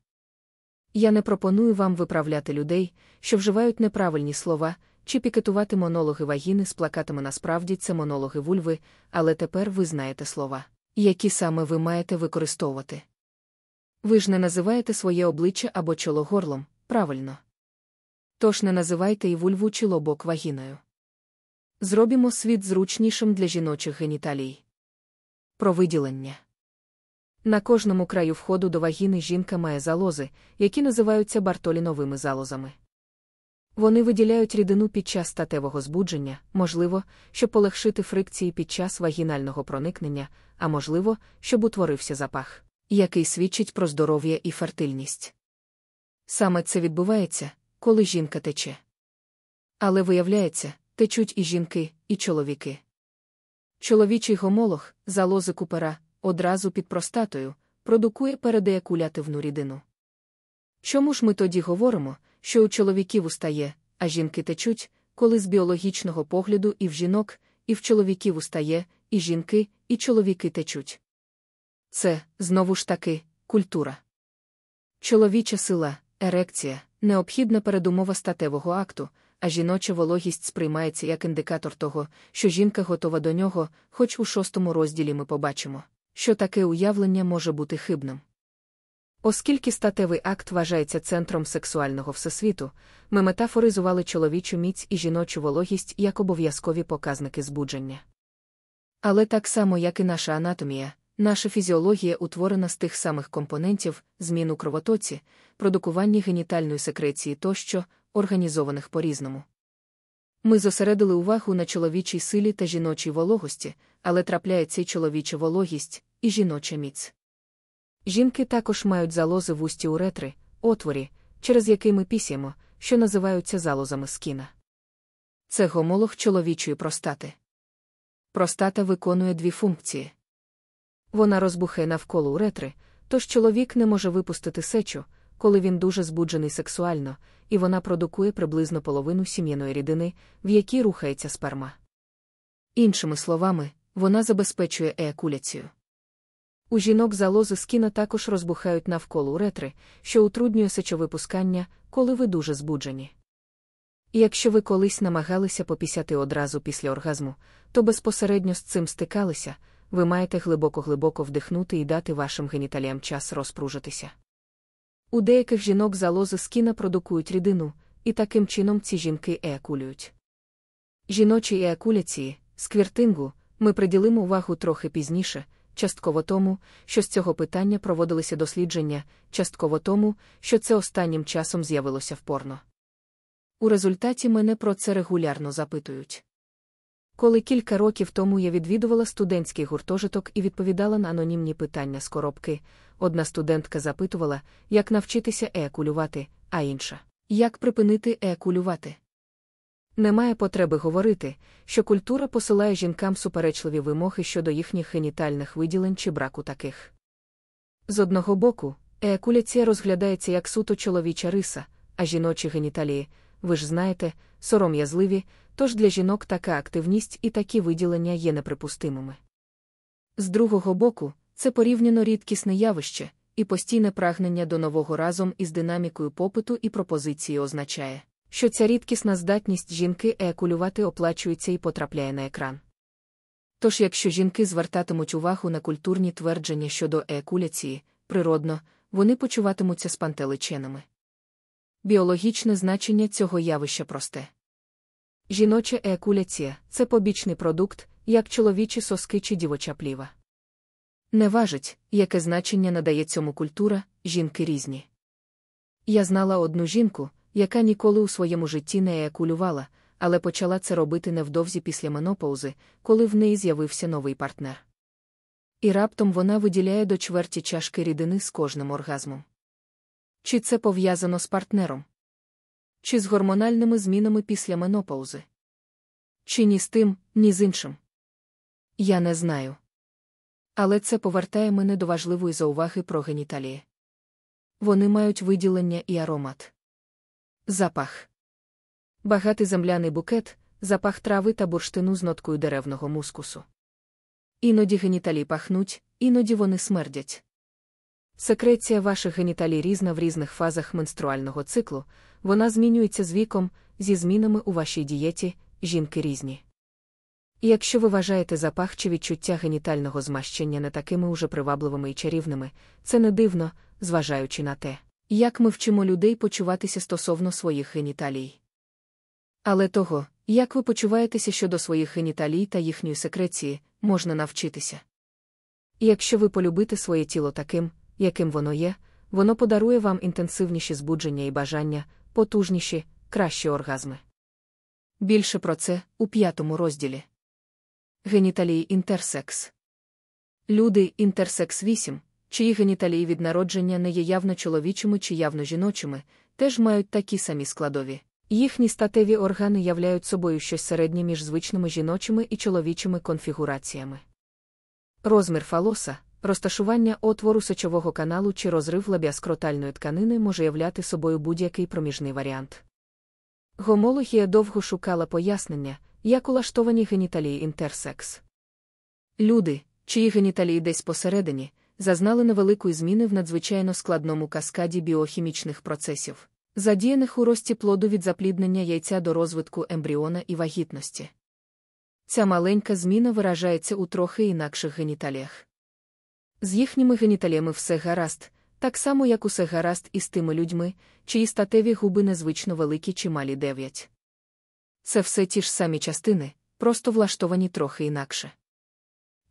Я не пропоную вам виправляти людей, що вживають неправильні слова, чи пікетувати монологи вагіни з плакатами насправді це монологи вульви, але тепер ви знаєте слова, які саме ви маєте використовувати. Ви ж не називаєте своє обличчя або чоло горлом, правильно. Тож не називайте і вульву чи лобок вагіною. Зробімо світ зручнішим для жіночих геніталій. Про виділення. На кожному краю входу до вагіни жінка має залози, які називаються бартоліновими залозами. Вони виділяють рідину під час статевого збудження, можливо, щоб полегшити фрикції під час вагінального проникнення, а можливо, щоб утворився запах, який свідчить про здоров'я і фертильність. Саме це відбувається, коли жінка тече. Але виявляється, течуть і жінки, і чоловіки. Чоловічий гомолог, залози купера, одразу під простатою, продукує передеякулятивну рідину. Чому ж ми тоді говоримо, що у чоловіків устає, а жінки течуть, коли з біологічного погляду і в жінок, і в чоловіків устає, і жінки, і чоловіки течуть? Це, знову ж таки, культура. Чоловіча сила, ерекція, необхідна передумова статевого акту, а жіноча вологість сприймається як індикатор того, що жінка готова до нього, хоч у шостому розділі ми побачимо що таке уявлення може бути хибним. Оскільки статевий акт вважається центром сексуального всесвіту, ми метафоризували чоловічу міць і жіночу вологість як обов'язкові показники збудження. Але так само, як і наша анатомія, наша фізіологія утворена з тих самих компонентів, змін у кровотоці, продукуванні генітальної секреції тощо, організованих по різному. Ми зосередили увагу на чоловічій силі та жіночій вологості, але трапляється й чоловіча вологість, і жіноча міць. Жінки також мають залози в усті уретри, отворі, через які ми пісяємо, що називаються залозами скіна. Це гомолог чоловічої простати. Простата виконує дві функції. Вона розбухає навколо уретри, тож чоловік не може випустити сечу, коли він дуже збуджений сексуально, і вона продукує приблизно половину сім'яної рідини, в якій рухається сперма. Іншими словами, вона забезпечує еякуляцію. У жінок залози скіна також розбухають навколо уретри, що утруднює сечовипускання, коли ви дуже збуджені. І якщо ви колись намагалися попісяти одразу після оргазму, то безпосередньо з цим стикалися, ви маєте глибоко-глибоко вдихнути і дати вашим геніталіям час розпружитися. У деяких жінок залози скіна продукують рідину, і таким чином ці жінки еякулюють. Жіночій еякуляції, сквіртингу, ми приділимо увагу трохи пізніше, частково тому, що з цього питання проводилися дослідження, частково тому, що це останнім часом з'явилося в порно. У результаті мене про це регулярно запитують. Коли кілька років тому я відвідувала студентський гуртожиток і відповідала на анонімні питання з коробки, одна студентка запитувала, як навчитися еякулювати, а інша як припинити еякулювати. Немає потреби говорити, що культура посилає жінкам суперечливі вимоги щодо їхніх генітальних виділень чи браку таких. З одного боку, еякуляція розглядається як суто чоловіча риса, а жіночі геніталії, ви ж знаєте, сором'язливі, тож для жінок така активність і такі виділення є неприпустимими. З другого боку, це порівняно рідкісне явище, і постійне прагнення до нового разом із динамікою попиту і пропозиції означає, що ця рідкісна здатність жінки еякулювати оплачується і потрапляє на екран. Тож, якщо жінки звертатимуть увагу на культурні твердження щодо еякуляції, природно, вони почуватимуться спантеличеними. Біологічне значення цього явища просте. Жіноча еякуляція це побічний продукт, як чоловічі соски чи дівоча пліва. Не важить, яке значення надає цьому культура, жінки різні. Я знала одну жінку, яка ніколи у своєму житті не еякулювала, але почала це робити невдовзі після менопаузи, коли в неї з'явився новий партнер. І раптом вона виділяє до чверті чашки рідини з кожним оргазмом. Чи це пов'язано з партнером? Чи з гормональними змінами після менопаузи? Чи ні з тим, ні з іншим? Я не знаю. Але це повертає мене до важливої зауваги про геніталії. Вони мають виділення і аромат. Запах. Багатий земляний букет, запах трави та бурштину з ноткою деревного мускусу. Іноді геніталії пахнуть, іноді вони смердять. Секреція ваших геніталій різна в різних фазах менструального циклу, вона змінюється з віком, зі змінами у вашій дієті, жінки різні. І якщо ви вважаєте запах чи відчуття генітального змащення не такими уже привабливими і чарівними, це не дивно, зважаючи на те, як ми вчимо людей почуватися стосовно своїх геніталій. Але того, як ви почуваєтеся щодо своїх геніталій та їхньої секреції, можна навчитися. І якщо ви полюбите своє тіло таким, яким воно є, воно подарує вам інтенсивніші збудження і бажання, потужніші, кращі оргазми. Більше про це у п'ятому розділі. Геніталії інтерсекс. Люди інтерсекс 8, чиї геніталії від народження не є явно чоловічими чи явно жіночими, теж мають такі самі складові. Їхні статеві органи являють собою щось середнє між звичними жіночими і чоловічими конфігураціями. Розмір фалоса, розташування отвору сечового каналу чи розрив лабіаскротальної тканини може являти собою будь-який проміжний варіант. Гомологія довго шукала пояснення, як улаштовані геніталії інтерсекс. Люди, чиї геніталії десь посередині, зазнали невеликої зміни в надзвичайно складному каскаді біохімічних процесів, задіяних у рості плоду від запліднення яйця до розвитку ембріона і вагітності. Ця маленька зміна виражається у трохи інакших геніталіях. З їхніми геніталіями все гаразд, Так само, як усе гаразд із тими людьми, чиї статеві губи незвично великі чи малі дев'ять. Це все ті ж самі частини, просто влаштовані трохи інакше.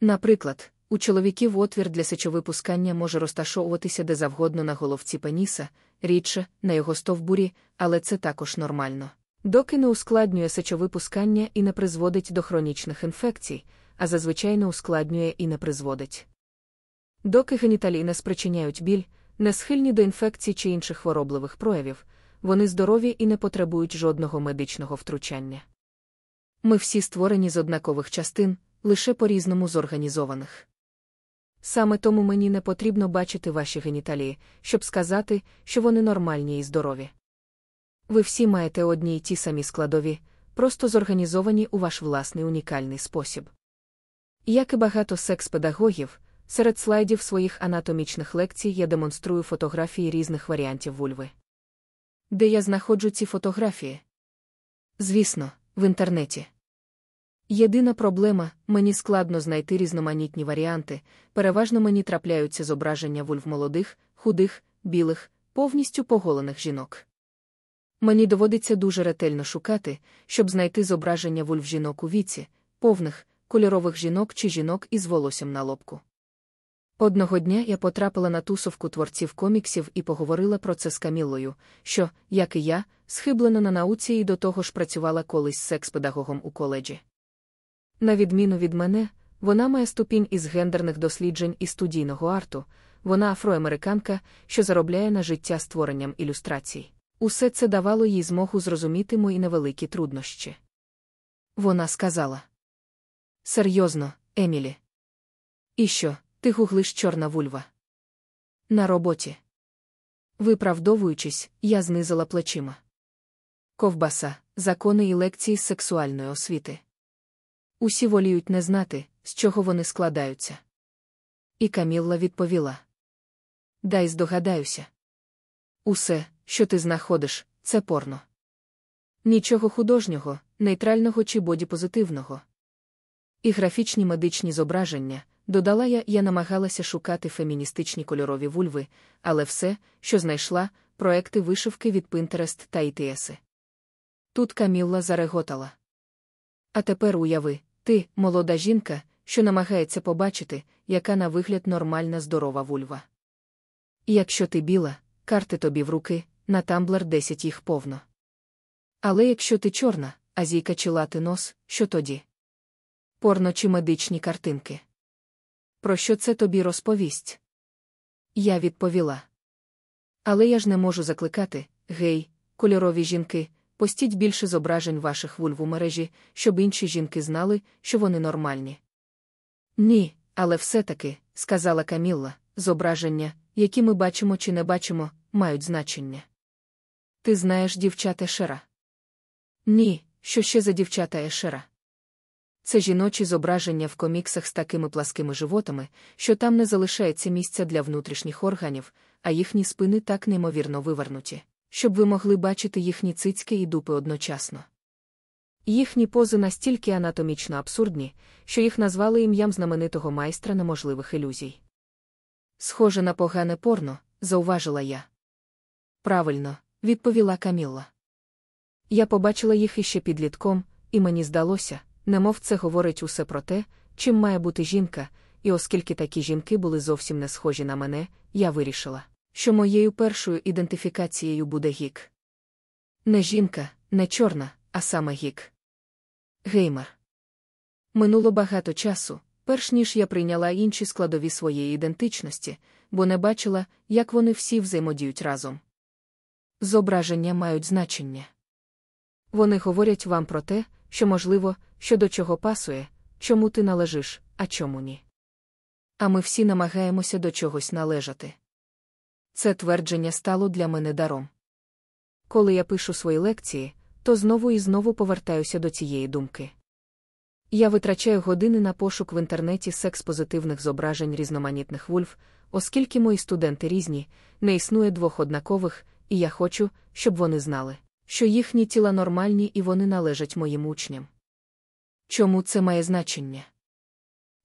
Наприклад, у чоловіків отвір для сечовипускання може розташовуватися де завгодно на головці пеніса, рідше, на його стовбурі, але це також нормально. Доки не ускладнює сечовипускання і не призводить до хронічних інфекцій, а зазвичай не ускладнює і не призводить. Доки геніталії не спричиняють біль, не схильні до інфекцій чи інших хворобливих проявів, вони здорові і не потребують жодного медичного втручання. Ми всі створені з однакових частин, лише по різному зорганізованих. Саме тому мені не потрібно бачити ваші геніталії, щоб сказати, що вони нормальні і здорові. Ви всі маєте одні й ті самі складові, просто зорганізовані у ваш власний унікальний спосіб. Як і багато секс-педагогів, серед слайдів своїх анатомічних лекцій я демонструю фотографії різних варіантів вульви. Де я знаходжу ці фотографії? Звісно, в інтернеті. Єдина проблема мені складно знайти різноманітні варіанти, переважно мені трапляються зображення вульв молодих, худих, білих, повністю поголених жінок. Мені доводиться дуже ретельно шукати, щоб знайти зображення вульв жінок у віці, повних, кольорових жінок чи жінок із волоссям на лобку. Одного дня я потрапила на тусовку творців коміксів і поговорила про це з Каміллою, що, як і я, схиблена на науці і до того ж працювала колись секс-педагогом у коледжі. На відміну від мене, вона має ступінь із гендерних досліджень і студійного арту, вона афроамериканка, що заробляє на життя створенням ілюстрацій. Усе це давало їй змогу зрозуміти мої невеликі труднощі. Вона сказала: Серйозно, Емілі. І що, ти гуглиш чорна вульва? На роботі. Виправдовуючись, я знизила плечима. Ковбаса, закони і лекції з сексуальної освіти. Усі воліють не знати, з чого вони складаються. І Камілла відповіла: Дай здогадаюся. Усе, що ти знаходиш, це порно. Нічого художнього, нейтрального чи бодіпозитивного. І графічні медичні зображення, додала я, я намагалася шукати феміністичні кольорові вульви, але все, що знайшла, проекти вишивки від Pinterest та ІТСи. Тут Камілла зареготала. А тепер уяви, ти, молода жінка, що намагається побачити, яка на вигляд нормальна здорова вульва. Якщо ти біла, карти тобі в руки, на тамблер 10 їх повно. Але якщо ти чорна, азійка чи лати нос, що тоді? Порно чи медичні картинки. Про що це тобі розповість? Я відповіла. Але я ж не можу закликати, гей, кольорові жінки, постіть більше зображень ваших вульв у мережі, щоб інші жінки знали, що вони нормальні. Ні, але все-таки, сказала Камілла, зображення, які ми бачимо чи не бачимо, мають значення. Ти знаєш дівчата Ешера? Ні, що ще за дівчата Ешера? Це жіночі зображення в коміксах з такими пласкими животами, що там не залишається місця для внутрішніх органів, а їхні спини так неймовірно вивернуті, щоб ви могли бачити їхні цицьки і дупи одночасно. Їхні пози настільки анатомічно абсурдні, що їх назвали ім'ям знаменитого майстра неможливих ілюзій. Схоже на погане порно, зауважила я. Правильно, відповіла Камілла. Я побачила їх іще підлітком, і мені здалося, немов це говорить усе про те, чим має бути жінка, і оскільки такі жінки були зовсім не схожі на мене, я вирішила, що моєю першою ідентифікацією буде гік. Не жінка, не чорна, а саме гік. Геймер. Минуло багато часу, перш ніж я прийняла інші складові своєї ідентичності, бо не бачила, як вони всі взаємодіють разом. Зображення мають значення. Вони говорять вам про те, що можливо, що до чого пасує, чому ти належиш, а чому ні. А ми всі намагаємося до чогось належати. Це твердження стало для мене даром. Коли я пишу свої лекції, то знову і знову повертаюся до цієї думки. Я витрачаю години на пошук в інтернеті секс-позитивних зображень різноманітних вульв, оскільки мої студенти різні, не існує двох однакових, і я хочу, щоб вони знали, що їхні тіла нормальні і вони належать моїм учням. Чому це має значення?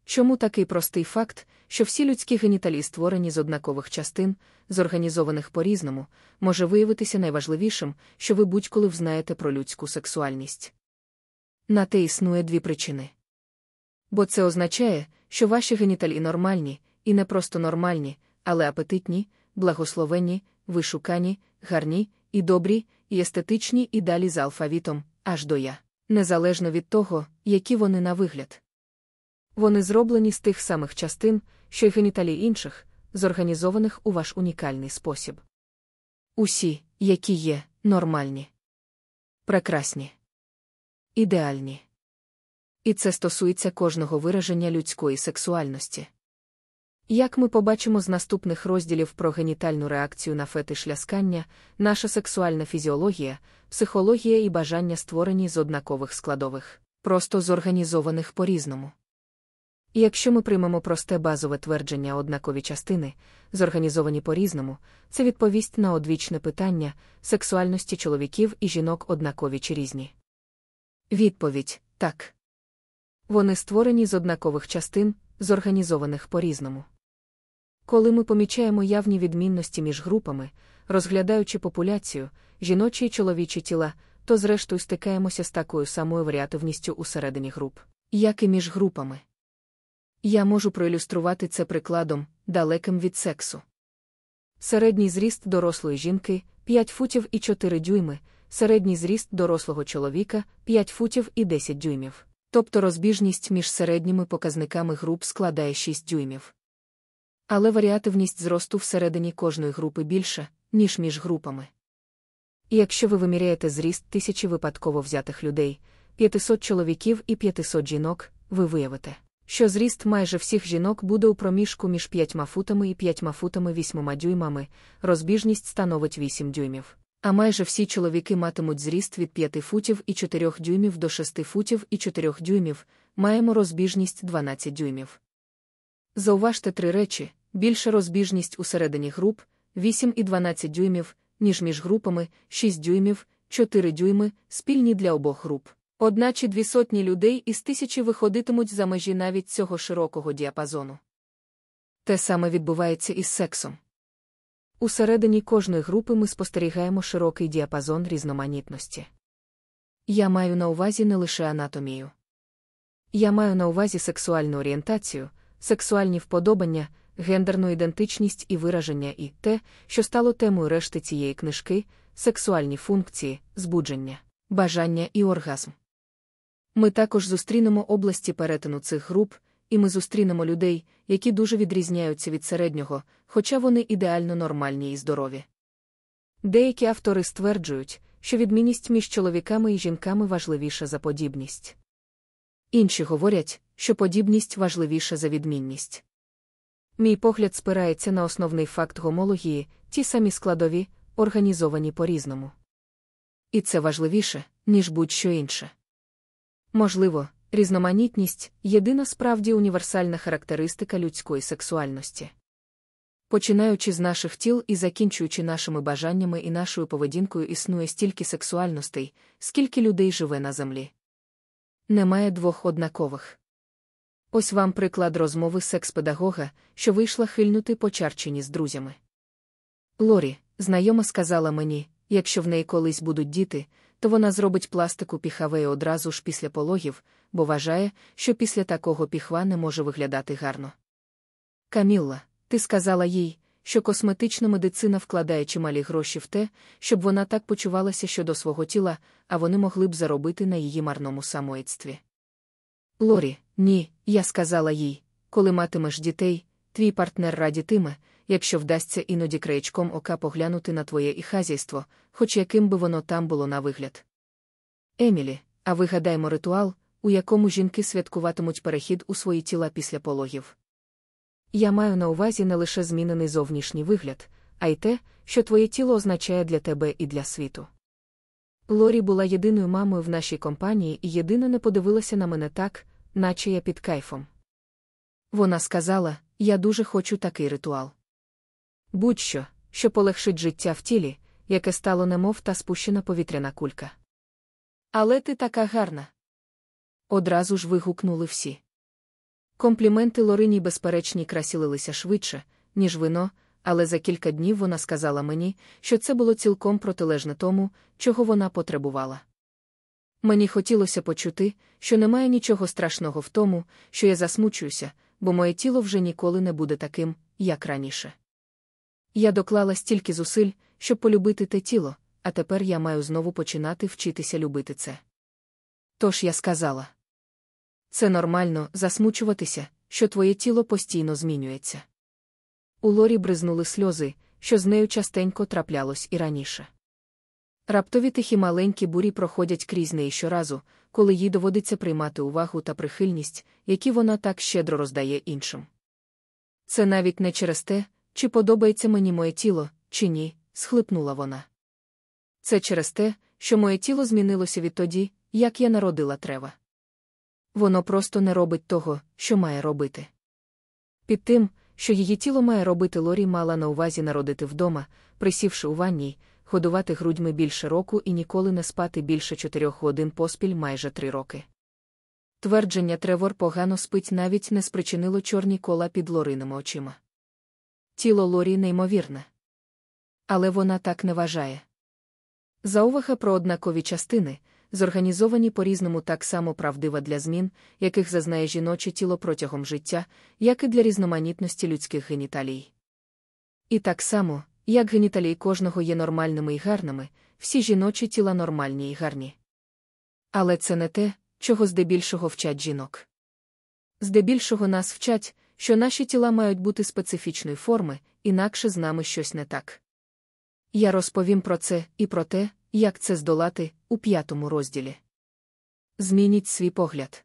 Чому такий простий факт, що всі людські геніталії створені з однакових частин, зорганізованих по-різному, може виявитися найважливішим, що ви будь-коли взнаєте про людську сексуальність? На те існує дві причини. Бо це означає, що ваші геніталії нормальні, і не просто нормальні, але апетитні, благословенні, вишукані, гарні, і добрі, і естетичні, і далі з алфавітом, аж до я, незалежно від того, які вони на вигляд. Вони зроблені з тих самих частин, що й геніталії інших, зорганізованих у ваш унікальний спосіб. Усі, які є, нормальні, прекрасні, ідеальні. І це стосується кожного вираження людської сексуальності. Як ми побачимо з наступних розділів про генітальну реакцію на фетиш ляскання, наша сексуальна фізіологія, психологія і бажання створені з однакових складових, просто зорганізованих по різному. І якщо ми приймемо просте базове твердження однакові частини, зорганізовані по різному, це відповість на одвічне питання сексуальності чоловіків і жінок однакові чи різні. Відповідь так. Вони створені з однакових частин, зорганізованих по різному. Коли ми помічаємо явні відмінності між групами, розглядаючи популяцію, жіночі і чоловічі тіла, то зрештою стикаємося з такою самою варіативністю усередині груп, як і між групами. Я можу проілюструвати це прикладом, далеким від сексу. Середній зріст дорослої жінки 5 футів і 4 дюйми, середній зріст дорослого чоловіка 5 футів і 10 дюймів. Тобто розбіжність між середніми показниками груп складає 6 дюймів. Але варіативність зросту всередині кожної групи більша, ніж між групами. І якщо ви виміряєте зріст тисячі випадково взятих людей, 500 чоловіків і 500 жінок, ви виявите, що зріст майже всіх жінок буде у проміжку між 5 футами і 5 футами 8 дюймами, розбіжність становить 8 дюймів. А майже всі чоловіки матимуть зріст від 5 футів і 4 дюймів до 6 футів і 4 дюймів, маємо розбіжність 12 дюймів. Зауважте три речі: більша розбіжність усередині груп 8 і 12 дюймів, ніж між групами 6 дюймів, 4 дюйми, спільні для обох груп. Одна чи дві сотні людей із тисячі виходитимуть за межі навіть цього широкого діапазону. Те саме відбувається із сексом. Усередині кожної групи ми спостерігаємо широкий діапазон різноманітності. Я маю на увазі не лише анатомію. Я маю на увазі сексуальну орієнтацію, сексуальні вподобання, гендерну ідентичність і вираження і те, що стало темою решти цієї книжки, сексуальні функції, збудження, бажання і оргазм. Ми також зустрінемо області перетину цих груп, і ми зустрінемо людей, які дуже відрізняються від середнього, хоча вони ідеально нормальні і здорові. Деякі автори стверджують, що відмінність між чоловіками і жінками важливіша за подібність. Інші говорять, що подібність важливіша за відмінність. Мій погляд спирається на основний факт гомології, ті самі складові, організовані по різному. І це важливіше, ніж будь-що інше. Можливо, різноманітність єдина справді універсальна характеристика людської сексуальності. Починаючи з наших тіл і закінчуючи нашими бажаннями і нашою поведінкою існує стільки сексуальностей, скільки людей живе на землі. Немає двох однакових. Ось вам приклад розмови секс-педагога, що вийшла хильнути по Чарчині з друзями. Лорі, знайома сказала мені, якщо в неї колись будуть діти, то вона зробить пластику піхавеї одразу ж після пологів, бо вважає, що після такого піхва не може виглядати гарно. Камілла, ти сказала їй, що косметична медицина вкладає чималі гроші в те, щоб вона так почувалася щодо свого тіла, а вони могли б заробити на її марному самоїдстві. Лорі, ні, я сказала їй, коли матимеш дітей, твій партнер радітиме, якщо вдасться іноді краєчком ока поглянути на твоє і хазяйство, хоч яким би воно там було на вигляд. Емілі, а вигадаймо ритуал, у якому жінки святкуватимуть перехід у свої тіла після пологів. Я маю на увазі не лише змінений зовнішній вигляд, а й те, що твоє тіло означає для тебе і для світу. Лорі була єдиною мамою в нашій компанії і єдина не подивилася на мене так, наче я під кайфом. Вона сказала: Я дуже хочу такий ритуал. Будь-що, що полегшить життя в тілі, яке стало немов та спущена повітряна кулька. Але ти така гарна. Одразу ж вигукнули всі. Компліменти Лориній безперечній красі лилися швидше, ніж вино, але за кілька днів вона сказала мені, що це було цілком протилежне тому, чого вона потребувала. Мені хотілося почути, що немає нічого страшного в тому, що я засмучуюся, бо моє тіло вже ніколи не буде таким, як раніше. Я доклала стільки зусиль, щоб полюбити те тіло, а тепер я маю знову починати вчитися любити це. Тож я сказала це нормально засмучуватися, що твоє тіло постійно змінюється. У Лорі бризнули сльози, що з нею частенько траплялось і раніше. Раптові тихі маленькі бурі проходять крізь неї щоразу, коли їй доводиться приймати увагу та прихильність, які вона так щедро роздає іншим. Це навіть не через те, чи подобається мені моє тіло, чи ні, схлипнула вона. Це через те, що моє тіло змінилося відтоді, як я народила трева. Воно просто не робить того, що має робити. Під тим, що її тіло має робити Лорі мала на увазі народити вдома, присівши у ванній, годувати грудьми більше року і ніколи не спати більше чотирьох годин поспіль майже три роки. Твердження Тревор погано спить навіть не спричинило чорні кола під Лориними очима. Тіло Лорі неймовірне. Але вона так не вважає. Заувага про однакові частини, зорганізовані по різному так само правдива для змін, яких зазнає жіноче тіло протягом життя, як і для різноманітності людських геніталій. І так само, як геніталії кожного є нормальними і гарними, всі жіночі тіла нормальні і гарні. Але це не те, чого здебільшого вчать жінок. Здебільшого нас вчать, що наші тіла мають бути специфічної форми, інакше з нами щось не так. Я розповім про це і про те, як це здолати у п'ятому розділі. Змініть свій погляд.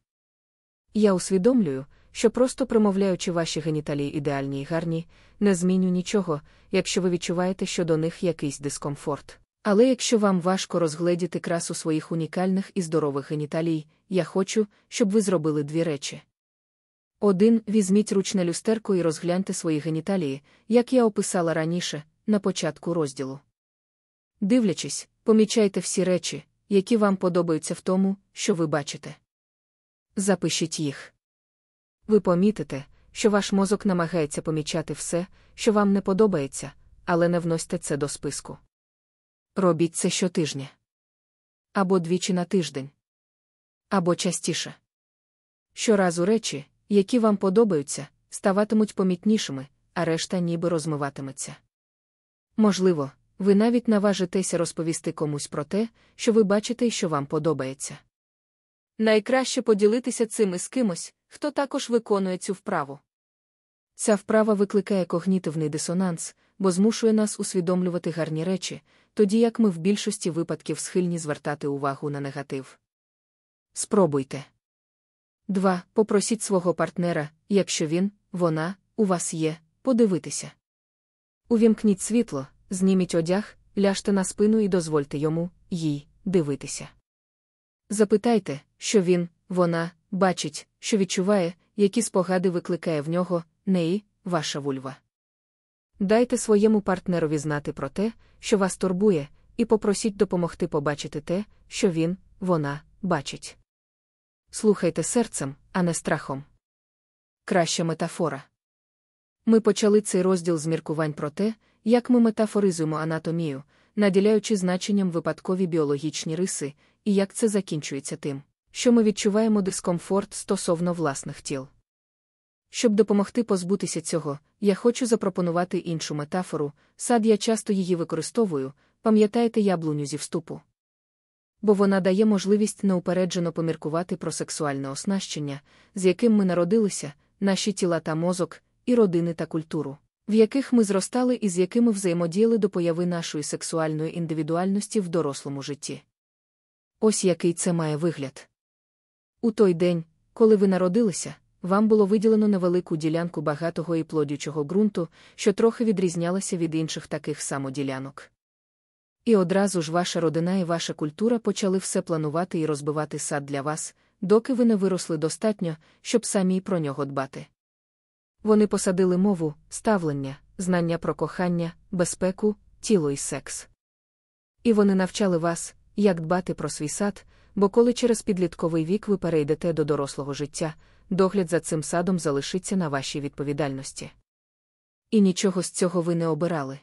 Я усвідомлюю, що просто примовляючи ваші геніталії ідеальні і гарні, не зміню нічого, якщо ви відчуваєте щодо них якийсь дискомфорт. Але якщо вам важко розгледіти красу своїх унікальних і здорових геніталій, я хочу, щоб ви зробили дві речі. Один візьміть ручне люстерко і розгляньте свої геніталії, як я описала раніше, на початку розділу. Дивлячись, помічайте всі речі, які вам подобаються в тому, що ви бачите. Запишіть їх. Ви помітите, що ваш мозок намагається помічати все, що вам не подобається, але не вносьте це до списку. Робіть це щотижня. Або двічі на тиждень. Або частіше. Щоразу речі, які вам подобаються, ставатимуть помітнішими, а решта ніби розмиватиметься. Можливо, ви навіть наважитеся розповісти комусь про те, що ви бачите і що вам подобається. Найкраще поділитися цим із кимось, хто також виконує цю вправу. Ця вправа викликає когнітивний дисонанс, бо змушує нас усвідомлювати гарні речі, тоді як ми в більшості випадків схильні звертати увагу на негатив. Спробуйте. 2. Попросіть свого партнера, якщо він, вона, у вас є, подивитися. Увімкніть світло, зніміть одяг, ляжте на спину і дозвольте йому, їй, дивитися. Запитайте, що він, вона, бачить, що відчуває, які спогади викликає в нього, неї, ваша вульва. Дайте своєму партнерові знати про те, що вас турбує, і попросіть допомогти побачити те, що він, вона, бачить. Слухайте серцем, а не страхом. Краща метафора. Ми почали цей розділ з міркувань про те, як ми метафоризуємо анатомію, наділяючи значенням випадкові біологічні риси, і як це закінчується тим, що ми відчуваємо дискомфорт стосовно власних тіл. Щоб допомогти позбутися цього, я хочу запропонувати іншу метафору, сад я часто її використовую, пам'ятаєте яблуню зі вступу. Бо вона дає можливість неупереджено поміркувати про сексуальне оснащення, з яким ми народилися, наші тіла та мозок, і родини та культуру, в яких ми зростали і з якими взаємодіяли до появи нашої сексуальної індивідуальності в дорослому житті. Ось який це має вигляд. У той день, коли ви народилися, вам було виділено невелику ділянку багатого і плодючого ґрунту, що трохи відрізнялася від інших таких самоділянок. І одразу ж ваша родина і ваша культура почали все планувати і розбивати сад для вас, доки ви не виросли достатньо, щоб самі про нього дбати. Вони посадили мову, ставлення, знання про кохання, безпеку, тіло і секс. І вони навчали вас, як дбати про свій сад, бо коли через підлітковий вік ви перейдете до дорослого життя, догляд за цим садом залишиться на вашій відповідальності. І нічого з цього ви не обирали.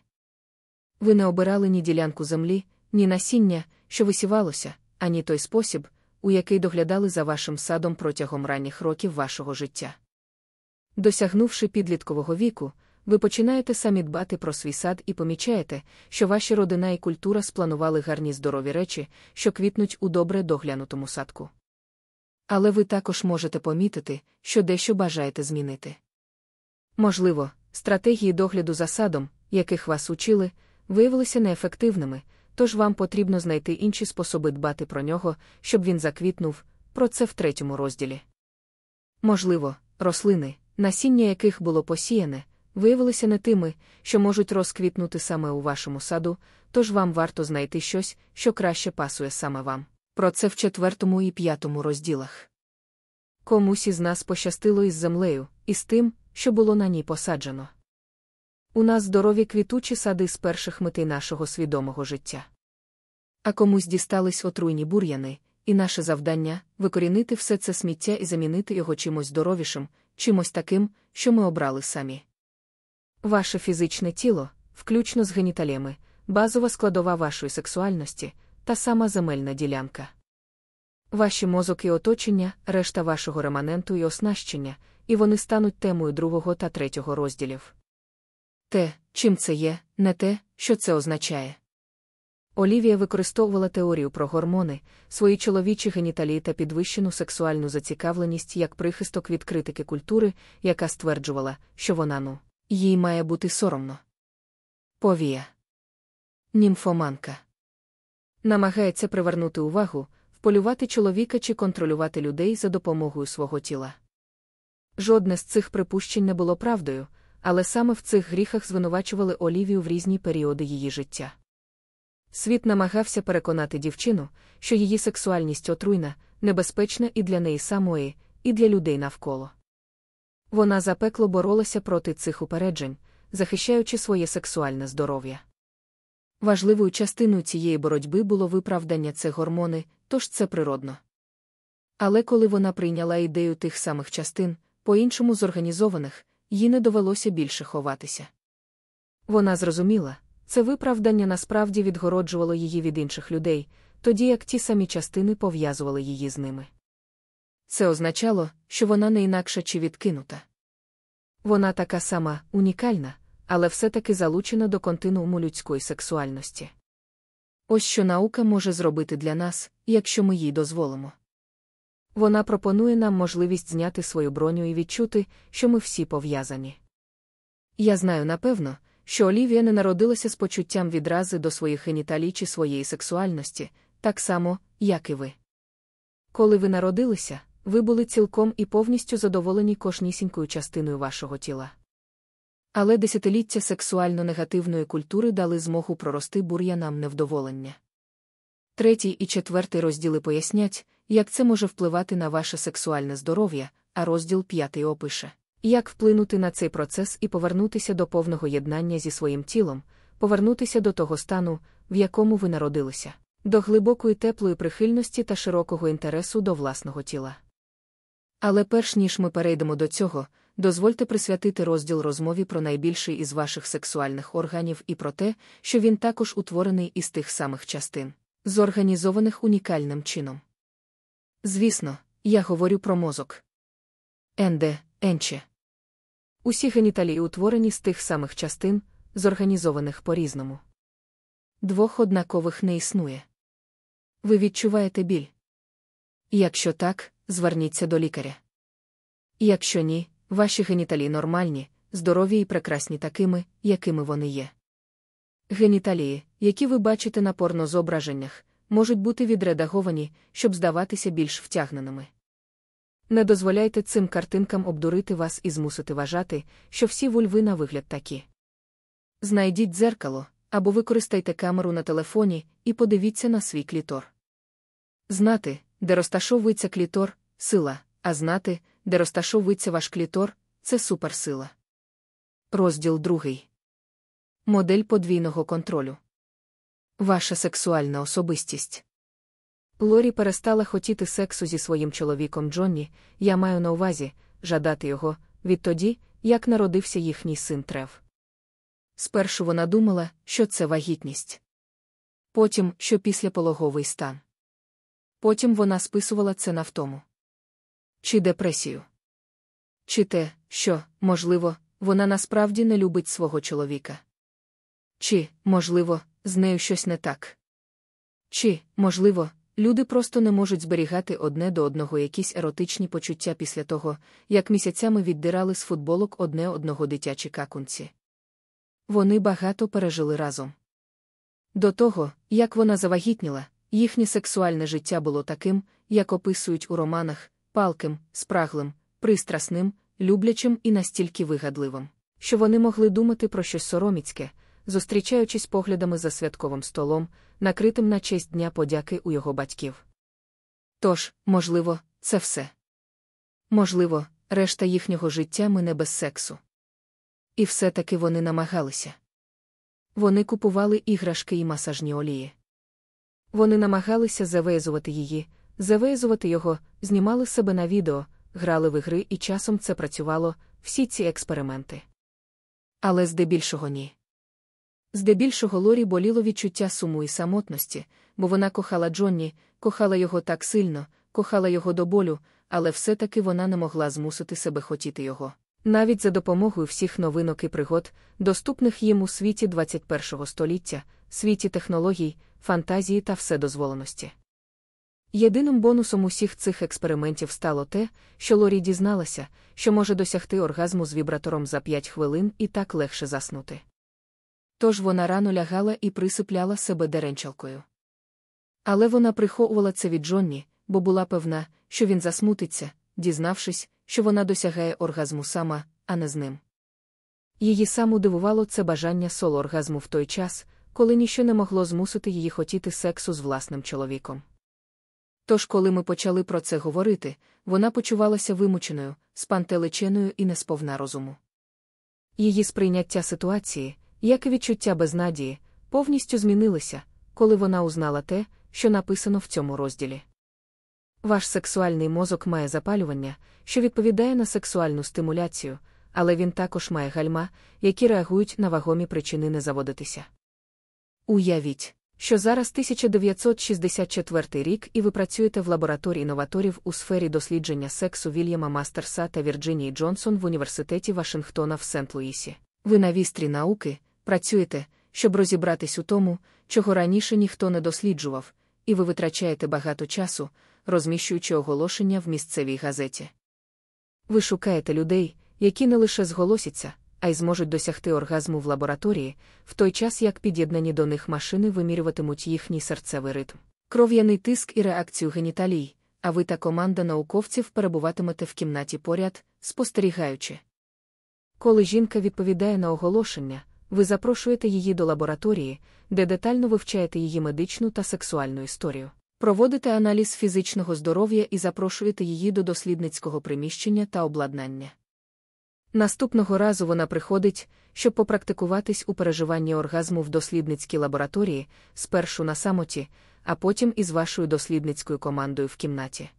Ви не обирали ні ділянку землі, ні насіння, що висівалося, ані той спосіб, у який доглядали за вашим садом протягом ранніх років вашого життя. Досягнувши підліткового віку, ви починаєте самі дбати про свій сад і помічаєте, що ваші родина і культура спланували гарні здорові речі, що квітнуть у добре доглянутому садку. Але ви також можете помітити, що дещо бажаєте змінити. Можливо, стратегії догляду за садом, яких вас учили, виявилися неефективними, тож вам потрібно знайти інші способи дбати про нього, щоб він заквітнув, про це в третьому розділі. Можливо, рослини, насіння яких було посіяне, виявилися не тими, що можуть розквітнути саме у вашому саду, тож вам варто знайти щось, що краще пасує саме вам. Про це в четвертому і п'ятому розділах. Комусь із нас пощастило із землею, і з тим, що було на ній посаджено. У нас здорові квітучі сади з перших метей нашого свідомого життя. А комусь дістались отруйні бур'яни, і наше завдання викорінити все це сміття і замінити його чимось здоровішим, чимось таким, що ми обрали самі. Ваше фізичне тіло, включно з геніталіями, базова складова вашої сексуальності, та сама земельна ділянка. Ваші мозок і оточення, решта вашого реманенту і оснащення, і вони стануть темою другого та третього розділів. Те, чим це є, не те, що це означає. Олівія використовувала теорію про гормони, свої чоловічі геніталії та підвищену сексуальну зацікавленість як прихисток від критики культури, яка стверджувала, що вона ну, їй має бути соромно. Повія. Німфоманка. Намагається привернути увагу, вполювати чоловіка чи контролювати людей за допомогою свого тіла. Жодне з цих припущень не було правдою, але саме в цих гріхах звинувачували Олівію в різні періоди її життя. Світ намагався переконати дівчину, що її сексуальність отруйна, небезпечна і для неї самої, і для людей навколо. Вона запекло боролася проти цих упереджень, захищаючи своє сексуальне здоров'я. Важливою частиною цієї боротьби було виправдання це гормони, тож це природно. Але коли вона прийняла ідею тих самих частин, по-іншому зорганізованих, їй не довелося більше ховатися. Вона зрозуміла, це виправдання насправді відгороджувало її від інших людей, тоді як ті самі частини пов'язували її з ними. Це означало, що вона не інакша чи відкинута. Вона така сама, унікальна, але все-таки залучена до континууму людської сексуальності. Ось що наука може зробити для нас, якщо ми їй дозволимо. Вона пропонує нам можливість зняти свою броню і відчути, що ми всі пов'язані. Я знаю напевно, що Олівія не народилася з почуттям відрази до своїх геніталій чи своєї сексуальності, так само, як і ви. Коли ви народилися, ви були цілком і повністю задоволені кожнісінькою частиною вашого тіла. Але десятиліття сексуально негативної культури дали змогу прорости бур'янам невдоволення. Третій і четвертий розділи пояснять, як це може впливати на ваше сексуальне здоров'я, а розділ п'ятий опише, як вплинути на цей процес і повернутися до повного єднання зі своїм тілом, повернутися до того стану, в якому ви народилися, до глибокої теплої прихильності та широкого інтересу до власного тіла. Але перш ніж ми перейдемо до цього, дозвольте присвятити розділ розмові про найбільший із ваших сексуальних органів і про те, що він також утворений із тих самих частин, зорганізованих унікальним чином. Звісно, я говорю про мозок. Енде, енче. Усі геніталії утворені з тих самих частин, зорганізованих по різному. Двох однакових не існує. Ви відчуваєте біль? Якщо так, зверніться до лікаря. Якщо ні, ваші геніталії нормальні, здорові і прекрасні такими, якими вони є. Геніталії, які ви бачите на порнозображеннях, можуть бути відредаговані, щоб здаватися більш втягненими. Не дозволяйте цим картинкам обдурити вас і змусити вважати, що всі вульви на вигляд такі. Знайдіть дзеркало або використайте камеру на телефоні і подивіться на свій клітор. Знати, де розташовується клітор сила, а знати, де розташовується ваш клітор це суперсила. Розділ другий. Модель подвійного контролю. Ваша сексуальна особистість. Лорі перестала хотіти сексу зі своїм чоловіком Джонні, я маю на увазі жадати його, відтоді, як народився їхній син Трев. Спершу вона думала, що це вагітність. Потім, що післяпологовий стан. Потім вона списувала це на втому. Чи депресію. Чи те, що, можливо, вона насправді не любить свого чоловіка. Чи, можливо, з нею щось не так. Чи, можливо, люди просто не можуть зберігати одне до одного якісь еротичні почуття після того, як місяцями віддирали з футболок одне одного дитячі какунці. Вони багато пережили разом. До того, як вона завагітніла, їхнє сексуальне життя було таким, як описують у романах, палким, спраглим, пристрасним, люблячим і настільки вигадливим, що вони могли думати про щось сороміцьке, зустрічаючись поглядами за святковим столом, накритим на честь Дня подяки у його батьків. Тож, можливо, це все. Можливо, решта їхнього життя мине без сексу. І все-таки вони намагалися. Вони купували іграшки і масажні олії. Вони намагалися завезувати її, завезувати його, знімали себе на відео, грали в ігри і часом це працювало, всі ці експерименти. Але здебільшого ні. Здебільшого Лорі боліло відчуття суму і самотності, бо вона кохала Джонні, кохала його так сильно, кохала його до болю, але все-таки вона не могла змусити себе хотіти його. Навіть за допомогою всіх новинок і пригод, доступних їм у світі 21 століття, світі технологій, фантазії та вседозволеності. Єдиним бонусом усіх цих експериментів стало те, що Лорі дізналася, що може досягти оргазму з вібратором за 5 хвилин і так легше заснути. Тож вона рано лягала і присипляла себе деренчалкою. Але вона приховувала це від Джонні, бо була певна, що він засмутиться, дізнавшись, що вона досягає оргазму сама, а не з ним. Її саму дивувало це бажання соло оргазму в той час, коли ніщо не могло змусити її хотіти сексу з власним чоловіком. Тож, коли ми почали про це говорити, вона почувалася вимученою, спантеличеною і несповна розуму. Її сприйняття ситуації, як і відчуття безнадії, повністю змінилися, коли вона узнала те, що написано в цьому розділі. Ваш сексуальний мозок має запалювання, що відповідає на сексуальну стимуляцію, але він також має гальма, які реагують на вагомі причини не заводитися. Уявіть, що зараз 1964 рік і ви працюєте в лабораторії новаторів у сфері дослідження сексу Вільяма Мастерса та Вірджинії Джонсон в університеті Вашингтона в Сент-Луїсі. Ви на вістрі науки працюєте, щоб розібратись у тому, чого раніше ніхто не досліджував, і ви витрачаєте багато часу, розміщуючи оголошення в місцевій газеті. Ви шукаєте людей, які не лише зголосяться, а й зможуть досягти оргазму в лабораторії, в той час як під'єднані до них машини вимірюватимуть їхній серцевий ритм, кров'яний тиск і реакцію геніталій, а ви та команда науковців перебуватимете в кімнаті поряд, спостерігаючи. Коли жінка відповідає на оголошення, ви запрошуєте її до лабораторії, де детально вивчаєте її медичну та сексуальну історію. Проводите аналіз фізичного здоров'я і запрошуєте її до дослідницького приміщення та обладнання. Наступного разу вона приходить, щоб попрактикуватись у переживанні оргазму в дослідницькій лабораторії, спершу на самоті, а потім із вашою дослідницькою командою в кімнаті.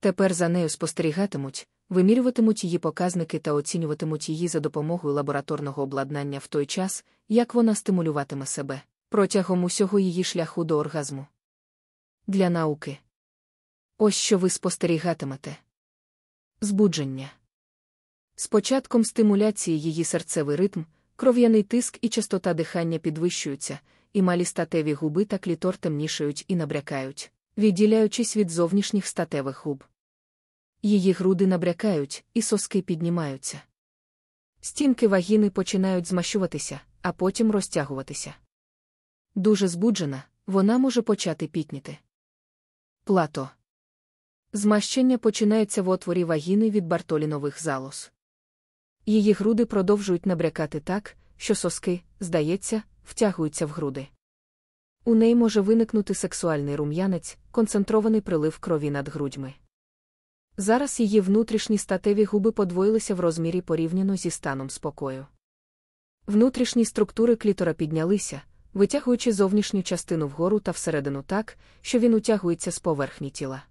Тепер за нею спостерігатимуть, вимірюватимуть її показники та оцінюватимуть її за допомогою лабораторного обладнання в той час, як вона стимулюватиме себе протягом усього її шляху до оргазму. Для науки. Ось що ви спостерігатимете. Збудження. З початком стимуляції її серцевий ритм, кров'яний тиск і частота дихання підвищуються, і малі статеві губи та клітор темнішають і набрякають, відділяючись від зовнішніх статевих губ. Її груди набрякають, і соски піднімаються. Стінки вагіни починають змащуватися, а потім розтягуватися. Дуже збуджена, вона може почати пітніти. Плато. Змащення починається в отворі вагіни від бартолінових залоз. Її груди продовжують набрякати так, що соски, здається, втягуються в груди. У неї може виникнути сексуальний рум'янець, концентрований прилив крові над грудьми. Зараз її внутрішні статеві губи подвоїлися в розмірі порівняно зі станом спокою. Внутрішні структури клітора піднялися, витягуючи зовнішню частину вгору та всередину так, що він утягується з поверхні тіла.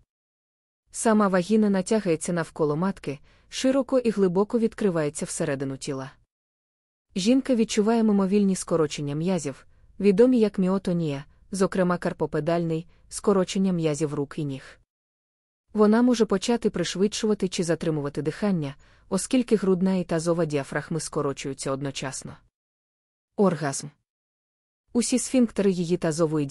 Сама вагіна натягається навколо матки, широко і глибоко відкривається всередину тіла. Жінка відчуває мимовільні скорочення м'язів, відомі як міотонія, зокрема карпопедальний, скорочення м'язів рук і ніг. Вона може почати пришвидшувати чи затримувати дихання, оскільки грудна і тазова діафрагми скорочуються одночасно. Оргазм. Усі сфінктери її тазової діафрагми